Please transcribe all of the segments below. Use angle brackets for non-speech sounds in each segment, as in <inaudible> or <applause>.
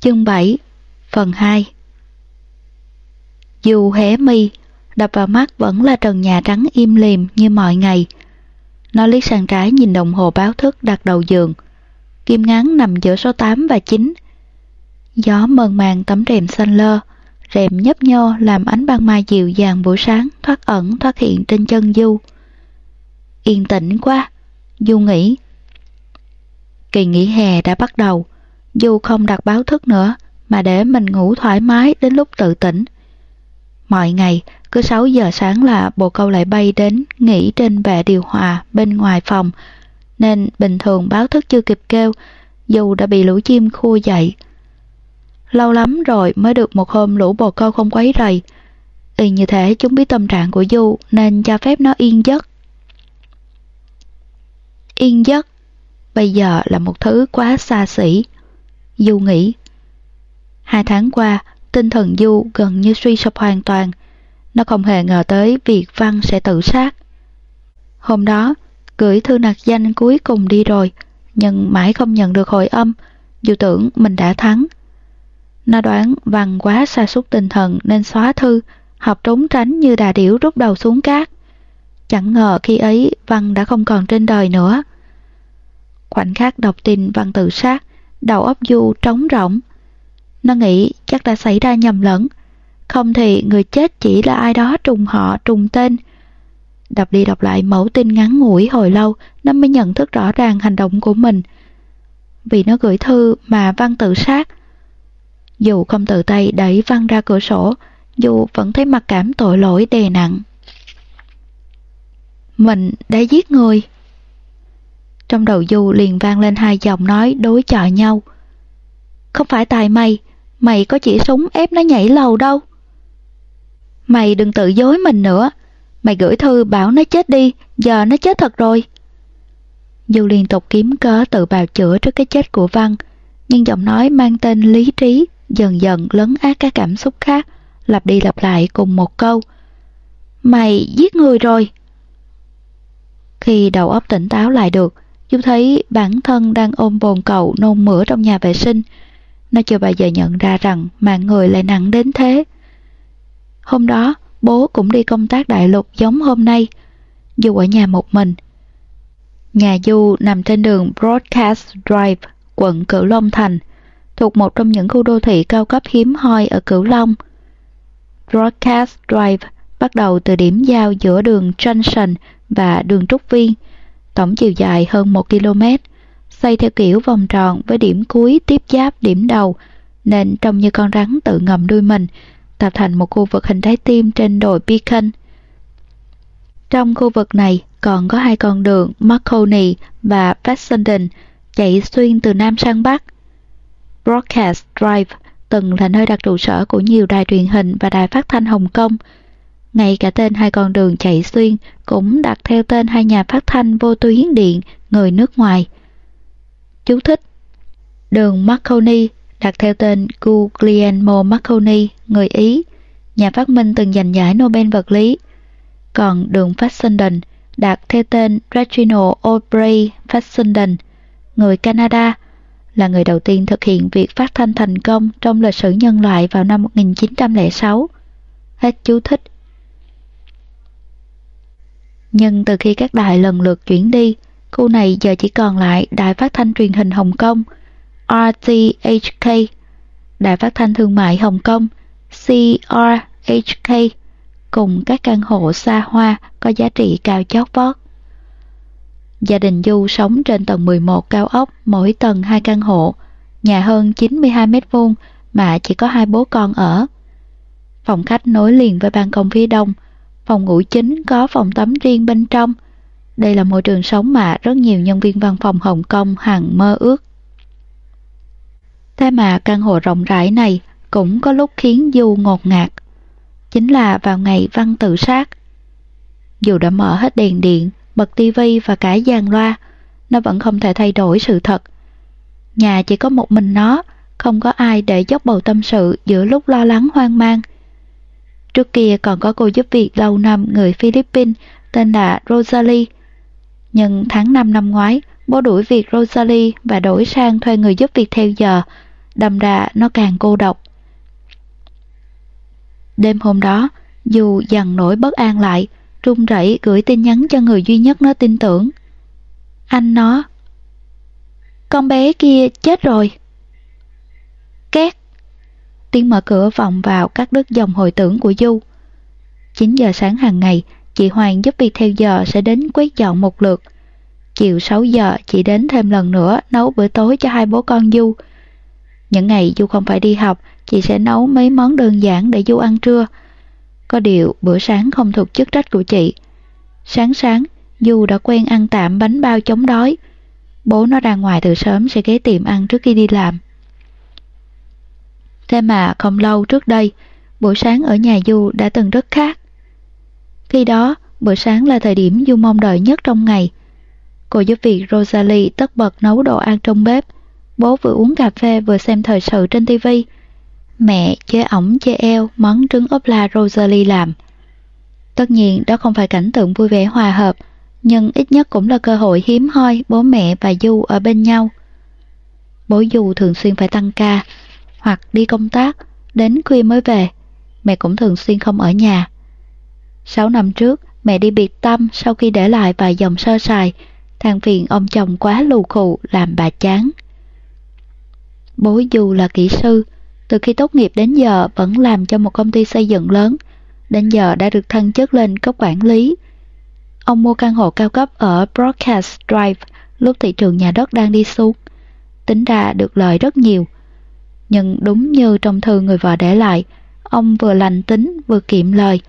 Chương 7 Phần 2 Dù hé mi, đập vào mắt vẫn là trần nhà trắng im lìm như mọi ngày. Nó liếc sang trái nhìn đồng hồ báo thức đặt đầu giường. Kim ngắn nằm giữa số 8 và 9. Gió mờn màng tấm rèm xanh lơ, rèm nhấp nhô làm ánh ban mai dịu dàng buổi sáng thoát ẩn thoát hiện trên chân Du. Yên tĩnh quá, Du nghĩ. Kỳ nghỉ hè đã bắt đầu, dù không đặt báo thức nữa mà để mình ngủ thoải mái đến lúc tự tỉnh. Mọi ngày, cứ 6 giờ sáng là bồ câu lại bay đến nghỉ trên bệ điều hòa bên ngoài phòng, nên bình thường báo thức chưa kịp kêu, dù đã bị lũ chim khua dậy. Lâu lắm rồi mới được một hôm lũ bồ câu không quấy rầy. Y như thế chúng biết tâm trạng của Du nên cho phép nó yên giấc. Yên giấc bây giờ là một thứ quá xa xỉ. Du nghĩ. Hai tháng qua, tinh thần Du gần như suy sụp hoàn toàn. Nó không hề ngờ tới việc Văn sẽ tự sát. Hôm đó, gửi thư nạc danh cuối cùng đi rồi, nhưng mãi không nhận được hồi âm, dù tưởng mình đã thắng. Nó đoán Văn quá sa sút tinh thần nên xóa thư, học trốn tránh như đà điểu rút đầu xuống cát. Chẳng ngờ khi ấy Văn đã không còn trên đời nữa. Khoảnh khắc đọc tin Văn tự sát, đầu óc Du trống rỗng. Nó nghĩ chắc đã xảy ra nhầm lẫn, không thì người chết chỉ là ai đó trùng họ trùng tên. Đọc đi đọc lại mẫu tin ngắn ngủi hồi lâu, nó mới nhận thức rõ ràng hành động của mình. Vì nó gửi thư mà Văn tự sát. Dù không tự tay đẩy Văn ra cửa sổ, dù vẫn thấy mặc cảm tội lỗi đè nặng. Mình đã giết người. Trong đầu Du liền vang lên hai dòng nói đối chọi nhau. Không phải tại mày, mày có chỉ súng ép nó nhảy lầu đâu. Mày đừng tự dối mình nữa. Mày gửi thư bảo nó chết đi, giờ nó chết thật rồi. Du liên tục kiếm cớ tự bào chữa trước cái chết của Văn, nhưng giọng nói mang tên lý trí dần dần lấn át các cảm xúc khác, lặp đi lặp lại cùng một câu. Mày giết người rồi. Khi đầu óc tỉnh táo lại được, Chú thấy bản thân đang ôm bồn cầu nôn mửa trong nhà vệ sinh. Nó chưa bao giờ nhận ra rằng mạng người lại nặng đến thế. Hôm đó, bố cũng đi công tác đại lục giống hôm nay, dù ở nhà một mình. Nhà Du nằm trên đường Broadcast Drive, quận Cửu Long Thành, thuộc một trong những khu đô thị cao cấp hiếm hoi ở Cửu Long. Broadcast Drive bắt đầu từ điểm giao giữa đường Junction và đường Trúc Viên, tổng chiều dài hơn 1 km, xây theo kiểu vòng tròn với điểm cuối tiếp giáp điểm đầu, nên trông như con rắn tự ngầm đuôi mình, tạo thành một khu vực hình trái tim trên đồi Beacon. Trong khu vực này còn có hai con đường Marconi và Fessenden chạy xuyên từ Nam sang Bắc. Broadcast Drive từng là nơi đặt trụ sở của nhiều đài truyền hình và đài phát thanh Hồng Kông. Ngay cả tên hai con đường chạy xuyên cũng đặt theo tên hai nhà phát thanh vô tuyến điện người nước ngoài. Chú thích Đường Marconi đặt theo tên Guglielmo Marconi, người Ý, nhà phát minh từng giành giải Nobel vật lý. Còn đường Fessenden đặt theo tên Reginald Aubrey Fessenden, người Canada, là người đầu tiên thực hiện việc phát thanh thành công trong lịch sử nhân loại vào năm 1906. Hết chú thích. Nhưng từ khi các đài lần lượt chuyển đi, khu này giờ chỉ còn lại đài phát thanh truyền hình Hồng Kông, RTHK, đài phát thanh thương mại Hồng Kông, CRHK, cùng các căn hộ xa hoa có giá trị cao chót vót. Gia đình Du sống trên tầng 11 cao ốc, mỗi tầng hai căn hộ, nhà hơn 92 mét vuông mà chỉ có hai bố con ở. Phòng khách nối liền với ban công phía đông, phòng ngủ chính có phòng tắm riêng bên trong. Đây là môi trường sống mà rất nhiều nhân viên văn phòng Hồng Kông hằng mơ ước. Thế mà căn hộ rộng rãi này cũng có lúc khiến Du ngột ngạt. Chính là vào ngày Văn tự sát. Dù đã mở hết đèn điện, bật tivi và cả dàn loa, nó vẫn không thể thay đổi sự thật. Nhà chỉ có một mình nó, không có ai để dốc bầu tâm sự giữa lúc lo lắng hoang mang. Trước kia còn có cô giúp việc lâu năm người Philippines tên là Rosalie. Nhưng tháng 5 năm ngoái, bố đuổi việc Rosalie và đổi sang thuê người giúp việc theo giờ, đâm ra nó càng cô độc. Đêm hôm đó, dù dằn nổi bất an lại, run rẩy gửi tin nhắn cho người duy nhất nó tin tưởng. Anh nó. Con bé kia chết rồi. Két. Tiếng mở cửa vọng vào các đứt dòng hồi tưởng của Du. 9 giờ sáng hàng ngày, chị Hoàng giúp việc theo giờ sẽ đến quét dọn một lượt. Chiều 6 giờ chị đến thêm lần nữa nấu bữa tối cho hai bố con Du. Những ngày Du không phải đi học, chị sẽ nấu mấy món đơn giản để Du ăn trưa. Có điều bữa sáng không thuộc chức trách của chị. Sáng sáng, Du đã quen ăn tạm bánh bao chống đói. Bố nó ra ngoài từ sớm sẽ ghé tiệm ăn trước khi đi làm. Thế mà không lâu trước đây, buổi sáng ở nhà Du đã từng rất khác. Khi đó, buổi sáng là thời điểm Du mong đợi nhất trong ngày. Cô giúp việc Rosalie tất bật nấu đồ ăn trong bếp. Bố vừa uống cà phê vừa xem thời sự trên tivi Mẹ chế ổng chế eo món trứng ốp la Rosalie làm. Tất nhiên đó không phải cảnh tượng vui vẻ hòa hợp, nhưng ít nhất cũng là cơ hội hiếm hoi bố mẹ và Du ở bên nhau. Bố Du thường xuyên phải tăng ca, hoặc đi công tác, đến khuya mới về. Mẹ cũng thường xuyên không ở nhà. Sáu năm trước, mẹ đi biệt tâm sau khi để lại vài dòng sơ sài, than phiền ông chồng quá lù khù làm bà chán. Bố dù là kỹ sư, từ khi tốt nghiệp đến giờ vẫn làm cho một công ty xây dựng lớn, đến giờ đã được thăng chức lên cấp quản lý. Ông mua căn hộ cao cấp ở Broadcast Drive lúc thị trường nhà đất đang đi xuống. Tính ra được lợi rất nhiều. Nhưng đúng như trong thư người vợ để lại, ông vừa lành tính vừa kiệm lời.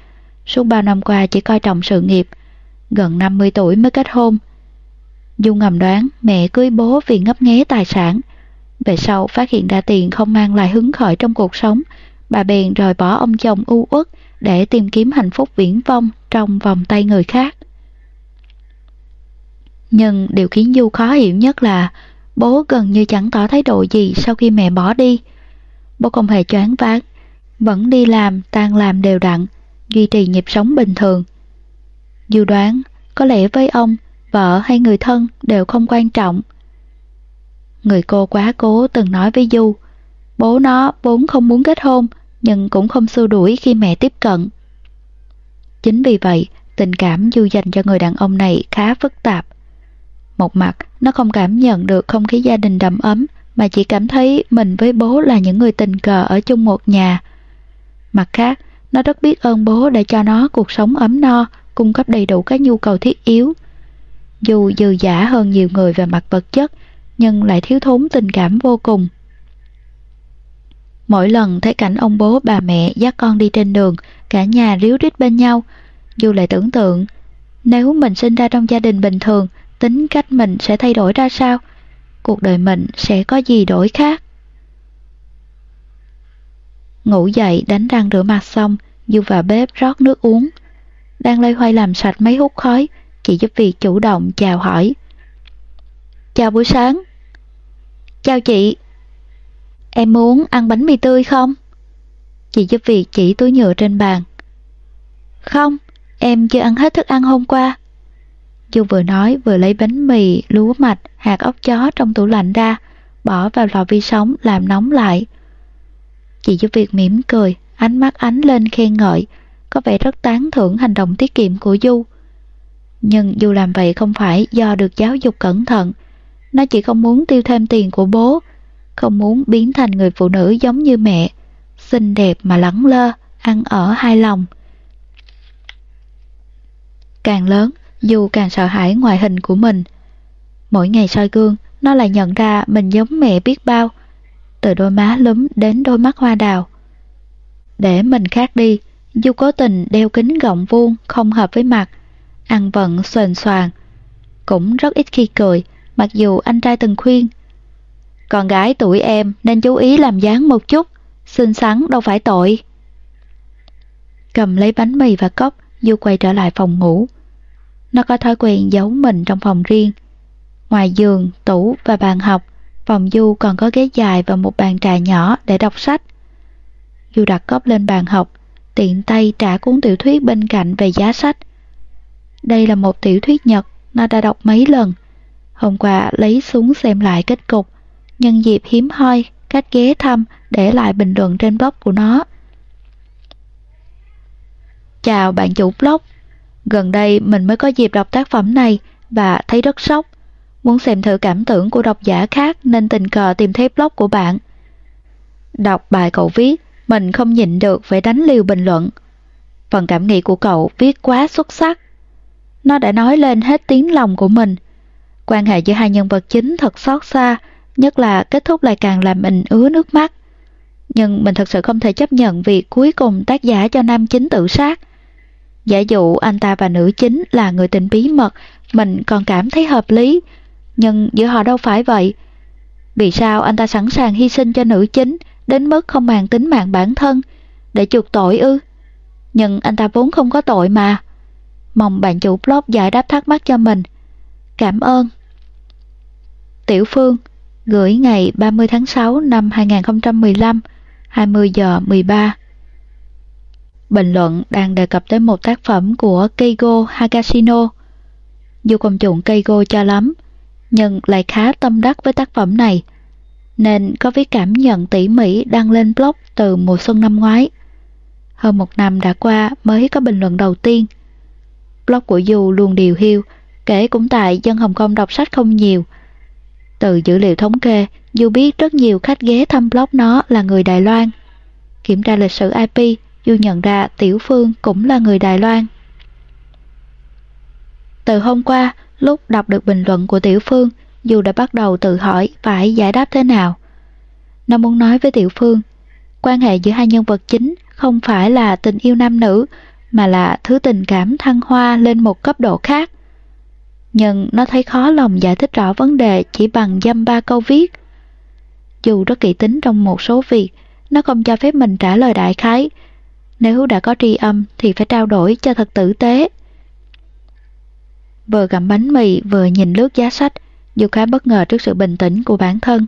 Suốt bao năm qua chỉ coi trọng sự nghiệp, gần 50 tuổi mới kết hôn. Dung ngầm đoán mẹ cưới bố vì ngấp nghé tài sản. Về sau phát hiện ra tiền không mang lại hứng khởi trong cuộc sống, bà bèn rời bỏ ông chồng u uất để tìm kiếm hạnh phúc viễn vông trong vòng tay người khác. Nhưng điều khiến Du khó hiểu nhất là bố gần như chẳng tỏ thái độ gì sau khi mẹ bỏ đi. Bố không hề choáng váng, vẫn đi làm, tan làm đều đặn, duy trì nhịp sống bình thường. Dù đoán, có lẽ với ông, vợ hay người thân đều không quan trọng. Người cô quá cố từng nói với Du, bố nó vốn không muốn kết hôn, nhưng cũng không xua đuổi khi mẹ tiếp cận. Chính vì vậy, tình cảm Du dành cho người đàn ông này khá phức tạp. Một mặt, nó không cảm nhận được không khí gia đình đầm ấm, mà chỉ cảm thấy mình với bố là những người tình cờ ở chung một nhà. Mặt khác, nó rất biết ơn bố đã cho nó cuộc sống ấm no, cung cấp đầy đủ các nhu cầu thiết yếu. Dù dư giả hơn nhiều người về mặt vật chất, nhưng lại thiếu thốn tình cảm vô cùng. Mỗi lần thấy cảnh ông bố bà mẹ dắt con đi trên đường, cả nhà ríu rít bên nhau, dù lại tưởng tượng, nếu mình sinh ra trong gia đình bình thường, tính cách mình sẽ thay đổi ra sao? Cuộc đời mình sẽ có gì đổi khác? Ngủ dậy đánh răng rửa mặt xong, Du vào bếp rót nước uống. Đang lây hoay làm sạch mấy hút khói, chị giúp việc chủ động chào hỏi. Chào buổi sáng. Chào chị. Em muốn ăn bánh mì tươi không? Chị giúp việc chỉ túi nhựa trên bàn. Không, em chưa ăn hết thức ăn hôm qua. Du vừa nói vừa lấy bánh mì, lúa mạch, hạt ốc chó trong tủ lạnh ra, bỏ vào lò vi sóng làm nóng lại. Chị giúp việc mỉm cười, ánh mắt ánh lên khen ngợi, có vẻ rất tán thưởng hành động tiết kiệm của Du. Nhưng dù làm vậy không phải do được giáo dục cẩn thận, nó chỉ không muốn tiêu thêm tiền của bố, không muốn biến thành người phụ nữ giống như mẹ, xinh đẹp mà lẳng lơ, ăn ở hai lòng. Càng lớn, dù càng sợ hãi ngoại hình của mình. Mỗi ngày soi gương, nó lại nhận ra mình giống mẹ biết bao, từ đôi má lúm đến đôi mắt hoa đào. Để mình khác đi, dù cố tình đeo kính gọng vuông không hợp với mặt, ăn vận xoền xoàng. Cũng rất ít khi cười, mặc dù anh trai từng khuyên. Con gái tuổi em nên chú ý làm dáng một chút, xinh xắn đâu phải tội. Cầm lấy bánh mì và cốc, Du quay trở lại phòng ngủ. Nó có thói quen giấu mình trong phòng riêng. Ngoài giường, tủ và bàn học, phòng Du còn có ghế dài và một bàn trà nhỏ để đọc sách. Du đặt cốc lên bàn học, tiện tay trả cuốn tiểu thuyết bên cạnh về giá sách. Đây là một tiểu thuyết Nhật, nó đã đọc mấy lần. Hôm qua lấy xuống xem lại kết cục, nhân dịp hiếm hoi, cách ghé thăm để lại bình luận trên blog của nó. Chào bạn chủ blog, gần đây mình mới có dịp đọc tác phẩm này và thấy rất sốc. Muốn xem thử cảm tưởng của độc giả khác nên tình cờ tìm thấy blog của bạn. Đọc bài cậu viết, mình không nhịn được phải đánh liều bình luận. Phần cảm nghĩ của cậu viết quá xuất sắc. Nó đã nói lên hết tiếng lòng của mình. Quan hệ giữa hai nhân vật chính thật xót xa, nhất là kết thúc lại càng làm mình ứa nước mắt. Nhưng mình thật sự không thể chấp nhận việc cuối cùng tác giả cho nam chính tự sát. Giả dụ anh ta và nữ chính là người tình bí mật, mình còn cảm thấy hợp lý, nhưng giữa họ đâu phải vậy. Vì sao anh ta sẵn sàng hy sinh cho nữ chính đến mức không màng tính mạng bản thân để chuộc tội ư? Nhưng anh ta vốn không có tội mà. Mong bạn chủ blog giải đáp thắc mắc cho mình. Cảm ơn. Tiểu Phương gửi ngày 30 tháng 6 năm 2015, 20 giờ 13. Bình luận đang đề cập tới một tác phẩm của Keigo Hagashino. Dù công chuộng Keigo cho lắm, nhưng lại khá tâm đắc với tác phẩm này, nên có viết cảm nhận tỉ mỉ đăng lên blog từ mùa xuân năm ngoái. Hơn một năm đã qua mới có bình luận đầu tiên. Blog của Du luôn điều hiu, kể cũng tại dân Hồng Kông đọc sách không nhiều. Từ dữ liệu thống kê, Du biết rất nhiều khách ghé thăm blog nó là người Đài Loan. Kiểm tra lịch sử IP, Du nhận ra Tiểu Phương cũng là người Đài Loan. Từ hôm qua, lúc đọc được bình luận của Tiểu Phương, dù đã bắt đầu tự hỏi phải giải đáp thế nào. Nó muốn nói với Tiểu Phương, quan hệ giữa hai nhân vật chính không phải là tình yêu nam nữ, mà là thứ tình cảm thăng hoa lên một cấp độ khác. Nhưng nó thấy khó lòng giải thích rõ vấn đề chỉ bằng dăm ba câu viết. Dù rất kỹ tính trong một số việc, nó không cho phép mình trả lời đại khái. Nếu đã có tri âm thì phải trao đổi cho thật tử tế. Vừa gặm bánh mì vừa nhìn lướt giá sách, dù khá bất ngờ trước sự bình tĩnh của bản thân.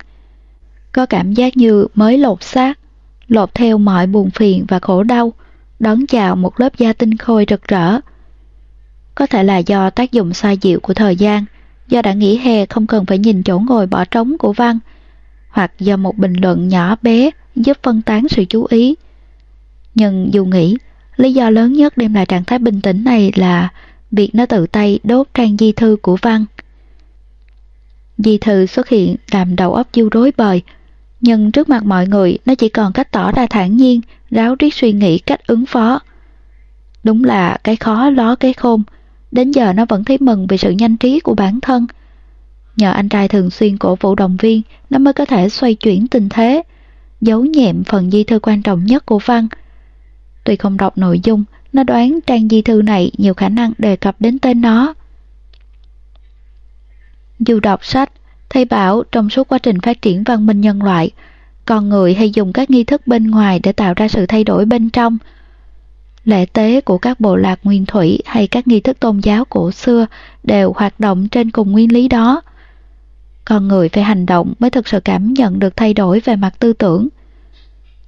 Có cảm giác như mới lột xác, lột theo mọi buồn phiền và khổ đau, đón chào một lớp da tinh khôi rực rỡ. Có thể là do tác dụng xoa dịu của thời gian, do đã nghỉ hè không cần phải nhìn chỗ ngồi bỏ trống của Văn, hoặc do một bình luận nhỏ bé giúp phân tán sự chú ý. Nhưng dù nghĩ, lý do lớn nhất đem lại trạng thái bình tĩnh này là việc nó tự tay đốt trang di thư của Văn. Di thư xuất hiện làm đầu óc du rối bời, nhưng trước mặt mọi người nó chỉ còn cách tỏ ra thản nhiên, ráo riết suy nghĩ cách ứng phó. Đúng là cái khó ló cái khôn, đến giờ nó vẫn thấy mừng vì sự nhanh trí của bản thân. Nhờ anh trai thường xuyên cổ vũ động viên, nó mới có thể xoay chuyển tình thế, giấu nhẹm phần di thư quan trọng nhất của Văn. Tuy không đọc nội dung, nó đoán trang di thư này nhiều khả năng đề cập đến tên nó. Dù đọc sách, thầy bảo trong suốt quá trình phát triển văn minh nhân loại, con người hay dùng các nghi thức bên ngoài để tạo ra sự thay đổi bên trong. Lễ tế của các bộ lạc nguyên thủy hay các nghi thức tôn giáo cổ xưa đều hoạt động trên cùng nguyên lý đó. Con người phải hành động mới thực sự cảm nhận được thay đổi về mặt tư tưởng.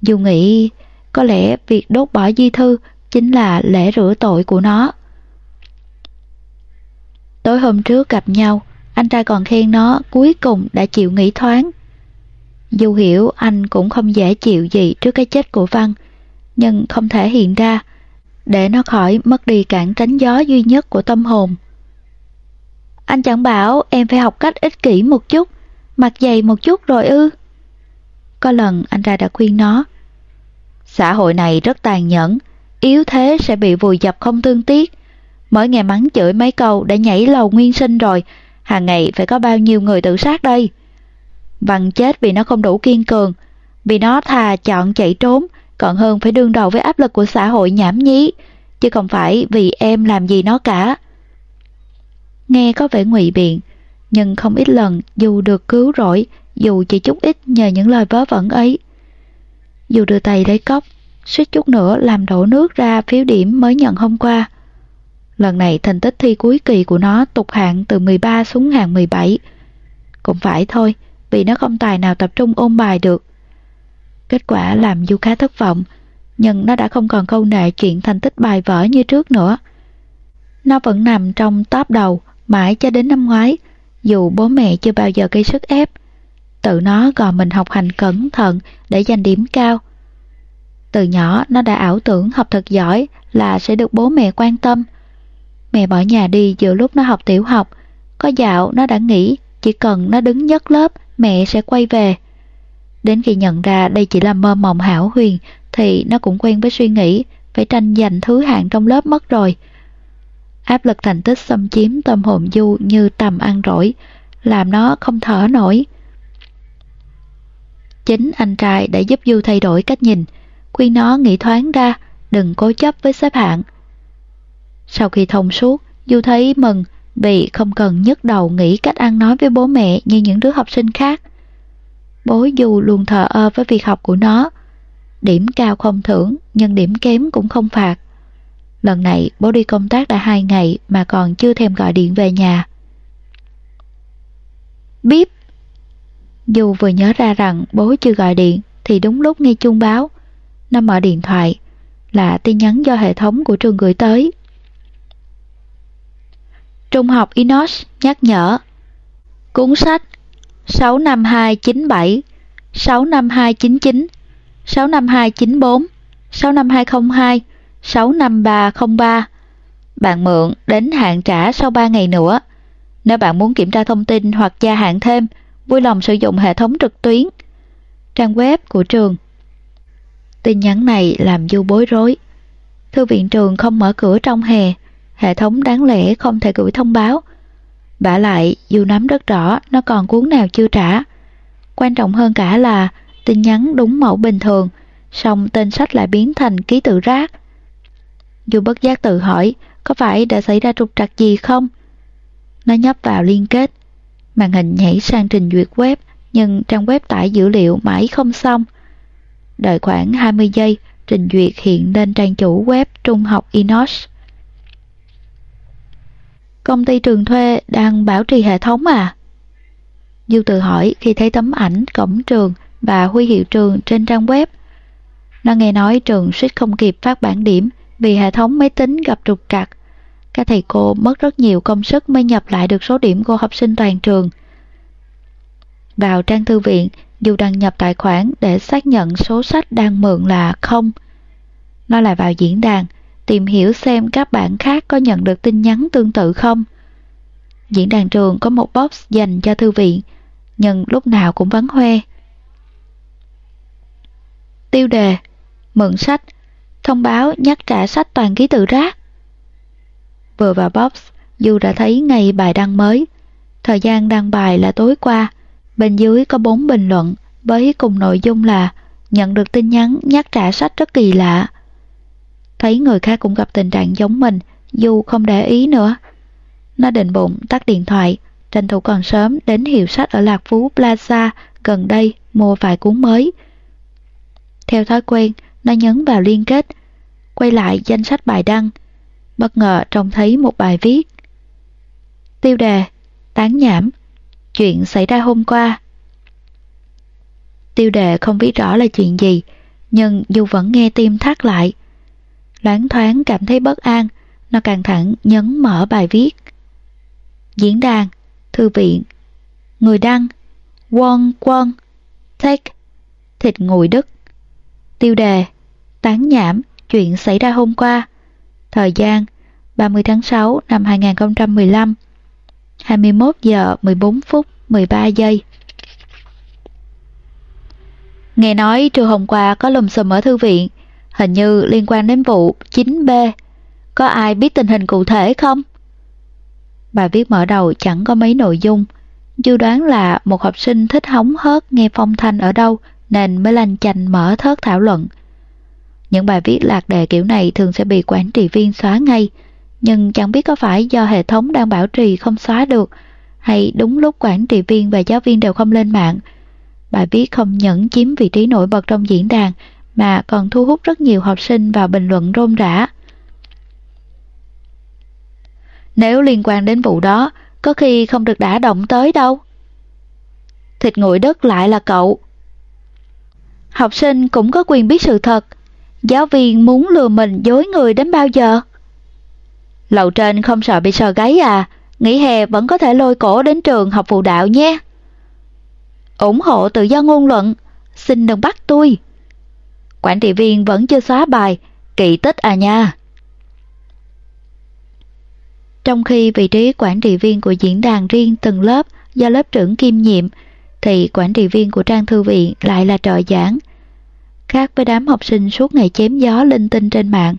Dù nghĩ có lẽ việc đốt bỏ di thư chính là lễ rửa tội của nó. Tối hôm trước gặp nhau, anh trai còn khen nó cuối cùng đã chịu nghĩ thoáng. Dù hiểu anh cũng không dễ chịu gì trước cái chết của Văn, nhưng không thể hiện ra, để nó khỏi mất đi cản tránh gió duy nhất của tâm hồn. Anh chẳng bảo em phải học cách ích kỷ một chút, mặc dày một chút rồi ư. Có lần anh trai đã khuyên nó. Xã hội này rất tàn nhẫn, yếu thế sẽ bị vùi dập không tương tiếc. Mỗi ngày mắng chửi mấy câu đã nhảy lầu nguyên sinh rồi, hàng ngày phải có bao nhiêu người tự sát đây. Văn chết vì nó không đủ kiên cường, vì nó thà chọn chạy trốn, còn hơn phải đương đầu với áp lực của xã hội nhảm nhí, chứ không phải vì em làm gì nó cả. Nghe có vẻ ngụy biện, nhưng không ít lần dù được cứu rỗi, dù chỉ chút ít nhờ những lời vớ vẩn ấy. Dù đưa tay lấy cốc, suýt chút nữa làm đổ nước ra phiếu điểm mới nhận hôm qua. Lần này thành tích thi cuối kỳ của nó tụt hạng từ 13 xuống hạng 17. Cũng phải thôi, vì nó không tài nào tập trung ôn bài được. Kết quả làm Du khá thất vọng, nhưng nó đã không còn câu nệ chuyện thành tích bài vở như trước nữa. Nó vẫn nằm trong top đầu mãi cho đến năm ngoái, dù bố mẹ chưa bao giờ gây sức ép. tự nó gò mình học hành cẩn thận để giành điểm cao. Từ nhỏ nó đã ảo tưởng học thật giỏi là sẽ được bố mẹ quan tâm. Mẹ bỏ nhà đi giữa lúc nó học tiểu học, có dạo nó đã nghĩ chỉ cần nó đứng nhất lớp mẹ sẽ quay về. Đến khi nhận ra đây chỉ là mơ mộng hảo huyền thì nó cũng quen với suy nghĩ phải tranh giành thứ hạng trong lớp mất rồi. Áp lực thành tích xâm chiếm tâm hồn Du như tầm ăn rỗi, làm nó không thở nổi. Chính anh trai đã giúp Du thay đổi cách nhìn, khuyên nó nghĩ thoáng ra, đừng cố chấp với xếp hạng. Sau khi thông suốt, Du thấy mừng vì không cần nhức đầu nghĩ cách ăn nói với bố mẹ như những đứa học sinh khác. Bố Du luôn thờ ơ với việc học của nó. Điểm cao không thưởng, nhưng điểm kém cũng không phạt. Lần này bố đi công tác đã hai ngày mà còn chưa thèm gọi điện về nhà. Bíp! Dù vừa nhớ ra rằng bố chưa gọi điện thì đúng lúc nghe chuông báo. Nó mở điện thoại là tin nhắn do hệ thống của trường gửi tới. Trung học Inos nhắc nhở Cuốn sách 65297 65299 65294 65202 65303 Bạn mượn đến hạn trả sau 3 ngày nữa. Nếu bạn muốn kiểm tra thông tin hoặc gia hạn thêm, vui lòng sử dụng hệ thống trực tuyến. Trang web của trường Tin nhắn này làm Du bối rối. Thư viện trường không mở cửa trong hè, hệ thống đáng lẽ không thể gửi thông báo. Bả lại, dù nắm rất rõ nó còn cuốn nào chưa trả. Quan trọng hơn cả là tin nhắn đúng mẫu bình thường, song tên sách lại biến thành ký tự rác. Dù bất giác tự hỏi có phải đã xảy ra trục trặc gì không? Nó nhấp vào liên kết. Màn hình nhảy sang trình duyệt web nhưng trang web tải dữ liệu mãi không xong. Đợi khoảng 20 giây, trình duyệt hiện lên trang chủ web Trung học Inos. Công ty trường thuê đang bảo trì hệ thống à? Dư tự hỏi khi thấy tấm ảnh cổng trường và huy hiệu trường trên trang web. Nó nghe nói trường suýt không kịp phát bản điểm vì hệ thống máy tính gặp trục trặc. Các thầy cô mất rất nhiều công sức mới nhập lại được số điểm của học sinh toàn trường. Vào trang thư viện, dù đăng nhập tài khoản để xác nhận số sách đang mượn là không. Nó lại vào diễn đàn, tìm hiểu xem các bạn khác có nhận được tin nhắn tương tự không. Diễn đàn trường có một box dành cho thư viện, nhưng lúc nào cũng vắng hoe. Tiêu đề Mượn sách Thông báo nhắc trả sách toàn ký tự rác Vừa vào box, dù đã thấy ngày bài đăng mới. Thời gian đăng bài là tối qua. Bên dưới có bốn bình luận với cùng nội dung là nhận được tin nhắn nhắc trả sách rất kỳ lạ. Thấy người khác cũng gặp tình trạng giống mình, dù không để ý nữa. Nó định bụng tắt điện thoại, tranh thủ còn sớm đến hiệu sách ở Lạc Phú Plaza gần đây mua vài cuốn mới. Theo thói quen, nó nhấn vào liên kết, quay lại danh sách bài đăng. Bất ngờ trông thấy một bài viết. Tiêu đề, tán nhảm, chuyện xảy ra hôm qua. Tiêu đề không biết rõ là chuyện gì, nhưng dù vẫn nghe tim thắt lại. Loáng thoáng cảm thấy bất an, nó căng thẳng nhấn mở bài viết. Diễn đàn, thư viện, người đăng, quân quân, take, thịt ngùi đức. Tiêu đề, tán nhảm, chuyện xảy ra hôm qua. Thời gian, 30 tháng 6 năm 2015, 21 giờ 14 phút 13 giây. Nghe nói trưa hôm qua có lùm xùm ở thư viện, hình như liên quan đến vụ 9B. Có ai biết tình hình cụ thể không? Bài viết mở đầu chẳng có mấy nội dung, Dư đoán là một học sinh thích hóng hớt nghe phong thanh ở đâu nên mới lanh chành mở thớt thảo luận. Những bài viết lạc đề kiểu này thường sẽ bị quản trị viên xóa ngay, nhưng chẳng biết có phải do hệ thống đang bảo trì không xóa được hay đúng lúc quản trị viên và giáo viên đều không lên mạng. Bài viết không những chiếm vị trí nổi bật trong diễn đàn mà còn thu hút rất nhiều học sinh vào bình luận rôm rã. Nếu liên quan đến vụ đó, có khi không được đả động tới đâu. Thịt nguội đất lại là cậu. Học sinh cũng có quyền biết sự thật. Giáo viên muốn lừa mình dối người đến bao giờ? Lầu trên không sợ bị sờ gáy à, nghỉ hè vẫn có thể lôi cổ đến trường học phụ đạo nhé. ủng hộ tự do ngôn luận, xin đừng bắt tôi. Quản trị viên vẫn chưa xóa bài, kỳ tích à nha. Trong khi vị trí quản trị viên của diễn đàn riêng từng lớp do lớp trưởng kiêm nhiệm, thì quản trị viên của trang thư viện lại là trợ giảng. Khác với đám học sinh suốt ngày chém gió linh tinh trên mạng,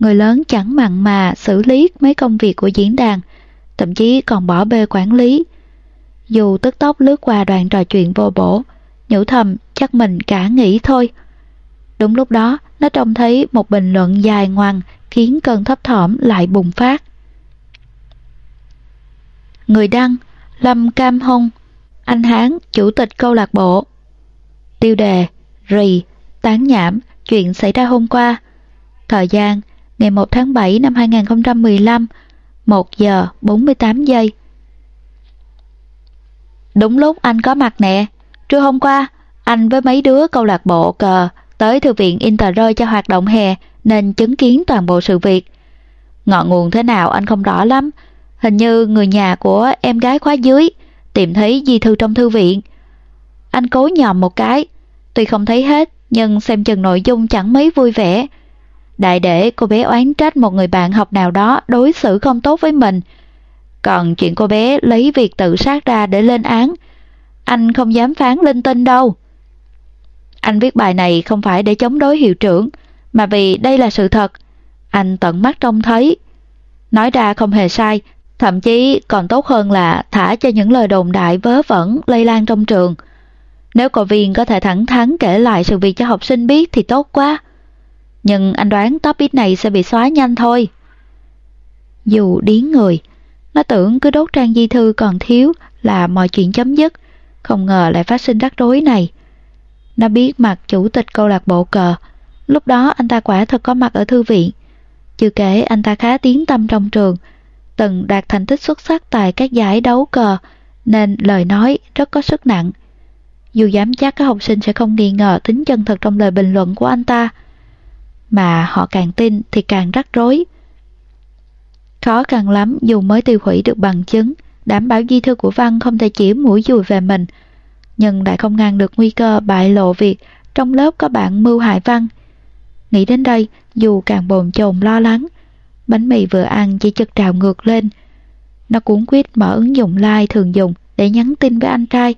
người lớn chẳng mặn mà xử lý mấy công việc của diễn đàn, thậm chí còn bỏ bê quản lý. Dù tức tốc lướt qua đoạn trò chuyện vô bổ, nhủ thầm chắc mình cả nghĩ thôi. Đúng lúc đó, nó trông thấy một bình luận dài ngoằng khiến cơn thấp thỏm lại bùng phát. Người đăng Lâm Cam Hông Anh Hán, Chủ tịch câu lạc bộ Tiêu đề Rì, tán nhảm, chuyện xảy ra hôm qua Thời gian Ngày 1 tháng 7 năm 2015 1 giờ 48 giây Đúng lúc anh có mặt nè Trưa hôm qua Anh với mấy đứa câu lạc bộ cờ Tới thư viện Interroy cho hoạt động hè Nên chứng kiến toàn bộ sự việc Ngọn nguồn thế nào anh không rõ lắm Hình như người nhà của em gái khóa dưới tìm thấy di thư trong thư viện. Anh cố nhòm một cái, tuy không thấy hết nhưng xem chừng nội dung chẳng mấy vui vẻ. Đại để cô bé oán trách một người bạn học nào đó đối xử không tốt với mình. Còn chuyện cô bé lấy việc tự sát ra để lên án, anh không dám phán linh tinh đâu. Anh viết bài này không phải để chống đối hiệu trưởng, mà vì đây là sự thật. Anh tận mắt trông thấy. Nói ra không hề sai, Thậm chí còn tốt hơn là thả cho những lời đồn đại vớ vẩn lây lan trong trường. Nếu cô viên có thể thẳng thắn kể lại sự việc cho học sinh biết thì tốt quá. Nhưng anh đoán topic này sẽ bị xóa nhanh thôi. Dù điến người, nó tưởng cứ đốt trang di thư còn thiếu là mọi chuyện chấm dứt, không ngờ lại phát sinh rắc rối này. Nó biết mặt chủ tịch câu lạc bộ cờ, lúc đó anh ta quả thật có mặt ở thư viện. Chưa kể anh ta khá tiến tâm trong trường, từng đạt thành tích xuất sắc tại các giải đấu cờ, nên lời nói rất có sức nặng. Dù dám chắc các học sinh sẽ không nghi ngờ tính chân thật trong lời bình luận của anh ta, mà họ càng tin thì càng rắc rối. Khó khăn lắm dù mới tiêu hủy được bằng chứng, đảm bảo di thư của Văn không thể chỉ mũi dùi về mình, nhưng lại không ngăn được nguy cơ bại lộ việc trong lớp có bạn mưu hại Văn. Nghĩ đến đây, dù càng bồn chồn lo lắng, Bánh mì vừa ăn chỉ chật trào ngược lên. Nó cuốn quyết mở ứng dụng like thường dùng để nhắn tin với anh trai.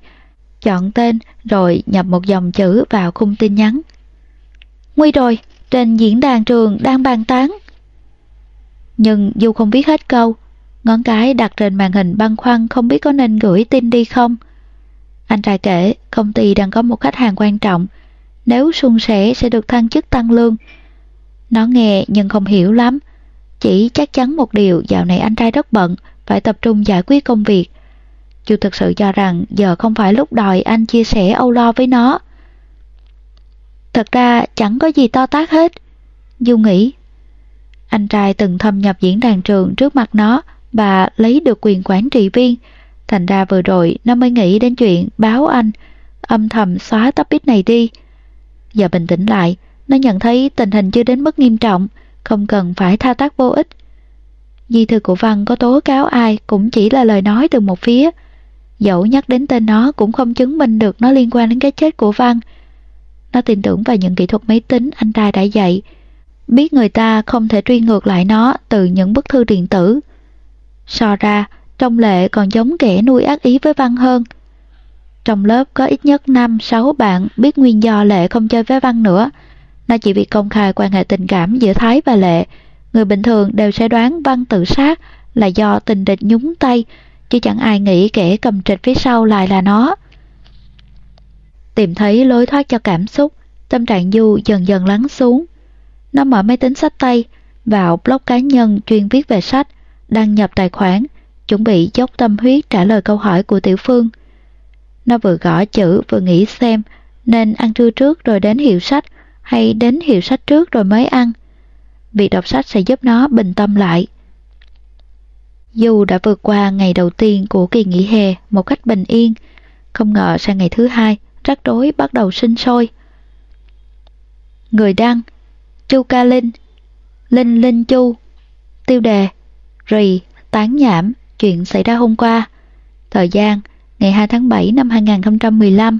Chọn tên rồi nhập một dòng chữ vào khung tin nhắn. Nguy rồi, trên diễn đàn trường đang bàn tán. Nhưng dù không biết hết câu, ngón cái đặt trên màn hình băn khoăn không biết có nên gửi tin đi không. Anh trai kể công ty đang có một khách hàng quan trọng, nếu suôn sẻ sẽ được thăng chức tăng lương. Nó nghe nhưng không hiểu lắm, chỉ chắc chắn một điều dạo này anh trai rất bận, phải tập trung giải quyết công việc. Chú thực sự cho rằng giờ không phải lúc đòi anh chia sẻ âu lo với nó. Thật ra chẳng có gì to tác hết. Du nghĩ. Anh trai từng thâm nhập diễn đàn trường trước mặt nó và lấy được quyền quản trị viên. Thành ra vừa rồi nó mới nghĩ đến chuyện báo anh, âm thầm xóa topic này đi. Giờ bình tĩnh lại, nó nhận thấy tình hình chưa đến mức nghiêm trọng, không cần phải thao tác vô ích. Di thư của Văn có tố cáo ai cũng chỉ là lời nói từ một phía. Dẫu nhắc đến tên nó cũng không chứng minh được nó liên quan đến cái chết của Văn. Nó tin tưởng vào những kỹ thuật máy tính anh ta đã dạy. Biết người ta không thể truy ngược lại nó từ những bức thư điện tử. So ra, trong lệ còn giống kẻ nuôi ác ý với Văn hơn. Trong lớp có ít nhất 5-6 bạn biết nguyên do Lệ không chơi với Văn nữa, nó chỉ vì công khai quan hệ tình cảm giữa Thái và Lệ. Người bình thường đều sẽ đoán Văn tự sát là do tình địch nhúng tay, chứ chẳng ai nghĩ kẻ cầm trịch phía sau lại là nó. Tìm thấy lối thoát cho cảm xúc, tâm trạng Du dần dần lắng xuống. Nó mở máy tính sách tay, vào blog cá nhân chuyên viết về sách, đăng nhập tài khoản, chuẩn bị dốc tâm huyết trả lời câu hỏi của Tiểu Phương. Nó vừa gõ chữ vừa nghĩ xem nên ăn trưa trước rồi đến hiệu sách hay đến hiệu sách trước rồi mới ăn. Việc đọc sách sẽ giúp nó bình tâm lại. Dù đã vượt qua ngày đầu tiên của kỳ nghỉ hè một cách bình yên, không ngờ sang ngày thứ hai, rắc rối bắt đầu sinh sôi. Người đăng Chu Ca Linh Linh Linh Chu Tiêu đề Rì Tán nhảm Chuyện xảy ra hôm qua Thời gian ngày 2 tháng 7 năm 2015,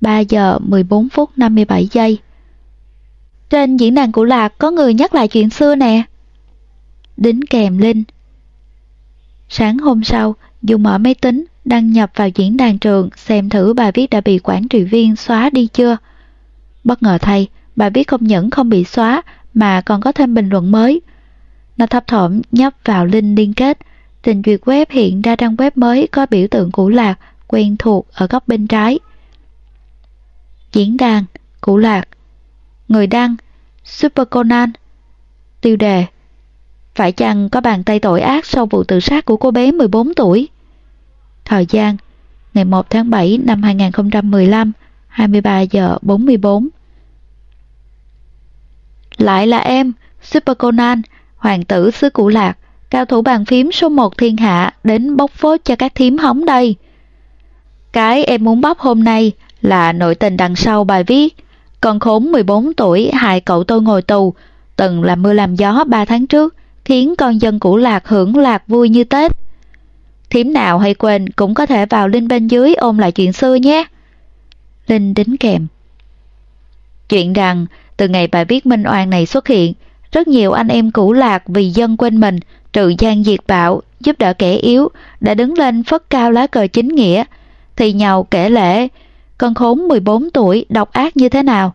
3 giờ 14 phút 57 giây. Trên diễn đàn của Lạc có người nhắc lại chuyện xưa nè. Đính kèm Linh. Sáng hôm sau, dù mở máy tính, đăng nhập vào diễn đàn trường xem thử bài viết đã bị quản trị viên xóa đi chưa. Bất ngờ thay, bài viết không những không bị xóa mà còn có thêm bình luận mới. Nó thấp thỏm nhấp vào link liên kết, trình duyệt web hiện ra trang web mới có biểu tượng cũ lạc quen thuộc ở góc bên trái. Diễn đàn, cũ lạc, người đăng, Super Conan, tiêu đề, phải chăng có bàn tay tội ác sau vụ tự sát của cô bé 14 tuổi? Thời gian, ngày 1 tháng 7 năm 2015, 23 giờ 44. Lại là em, Super Conan, hoàng tử xứ Cụ Lạc, cao thủ bàn phím số 1 thiên hạ đến bóc phốt cho các thím hóng đây. Cái em muốn bóc hôm nay là nội tình đằng sau bài viết. Con khốn 14 tuổi hại cậu tôi ngồi tù, từng làm mưa làm gió 3 tháng trước, khiến con dân Củ Lạc hưởng lạc vui như Tết. Thím nào hay quên cũng có thể vào Linh bên dưới ôm lại chuyện xưa nhé. Linh đính kèm. Chuyện rằng, từ ngày bài viết minh oan này xuất hiện, rất nhiều anh em cũ lạc vì dân quên mình, trừ gian diệt bạo, giúp đỡ kẻ yếu, đã đứng lên phất cao lá cờ chính nghĩa. Thì nhau kể lễ, con khốn 14 tuổi độc ác như thế nào?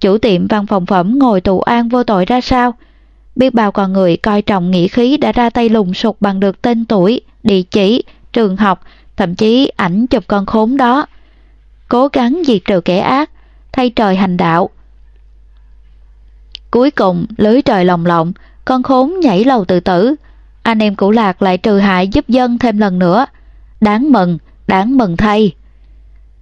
Chủ tiệm văn phòng phẩm ngồi tù an vô tội ra sao? Biết bao con người coi trọng nghĩa khí đã ra tay lùng sục bằng được tên tuổi, địa chỉ, trường học, thậm chí ảnh chụp con khốn đó. Cố gắng diệt trừ kẻ ác, thay trời hành đạo. Cuối cùng, lưới trời lồng lộng, con khốn nhảy lầu tự tử. Anh em cũ lạc lại trừ hại giúp dân thêm lần nữa. Đáng mừng, đáng mừng thay.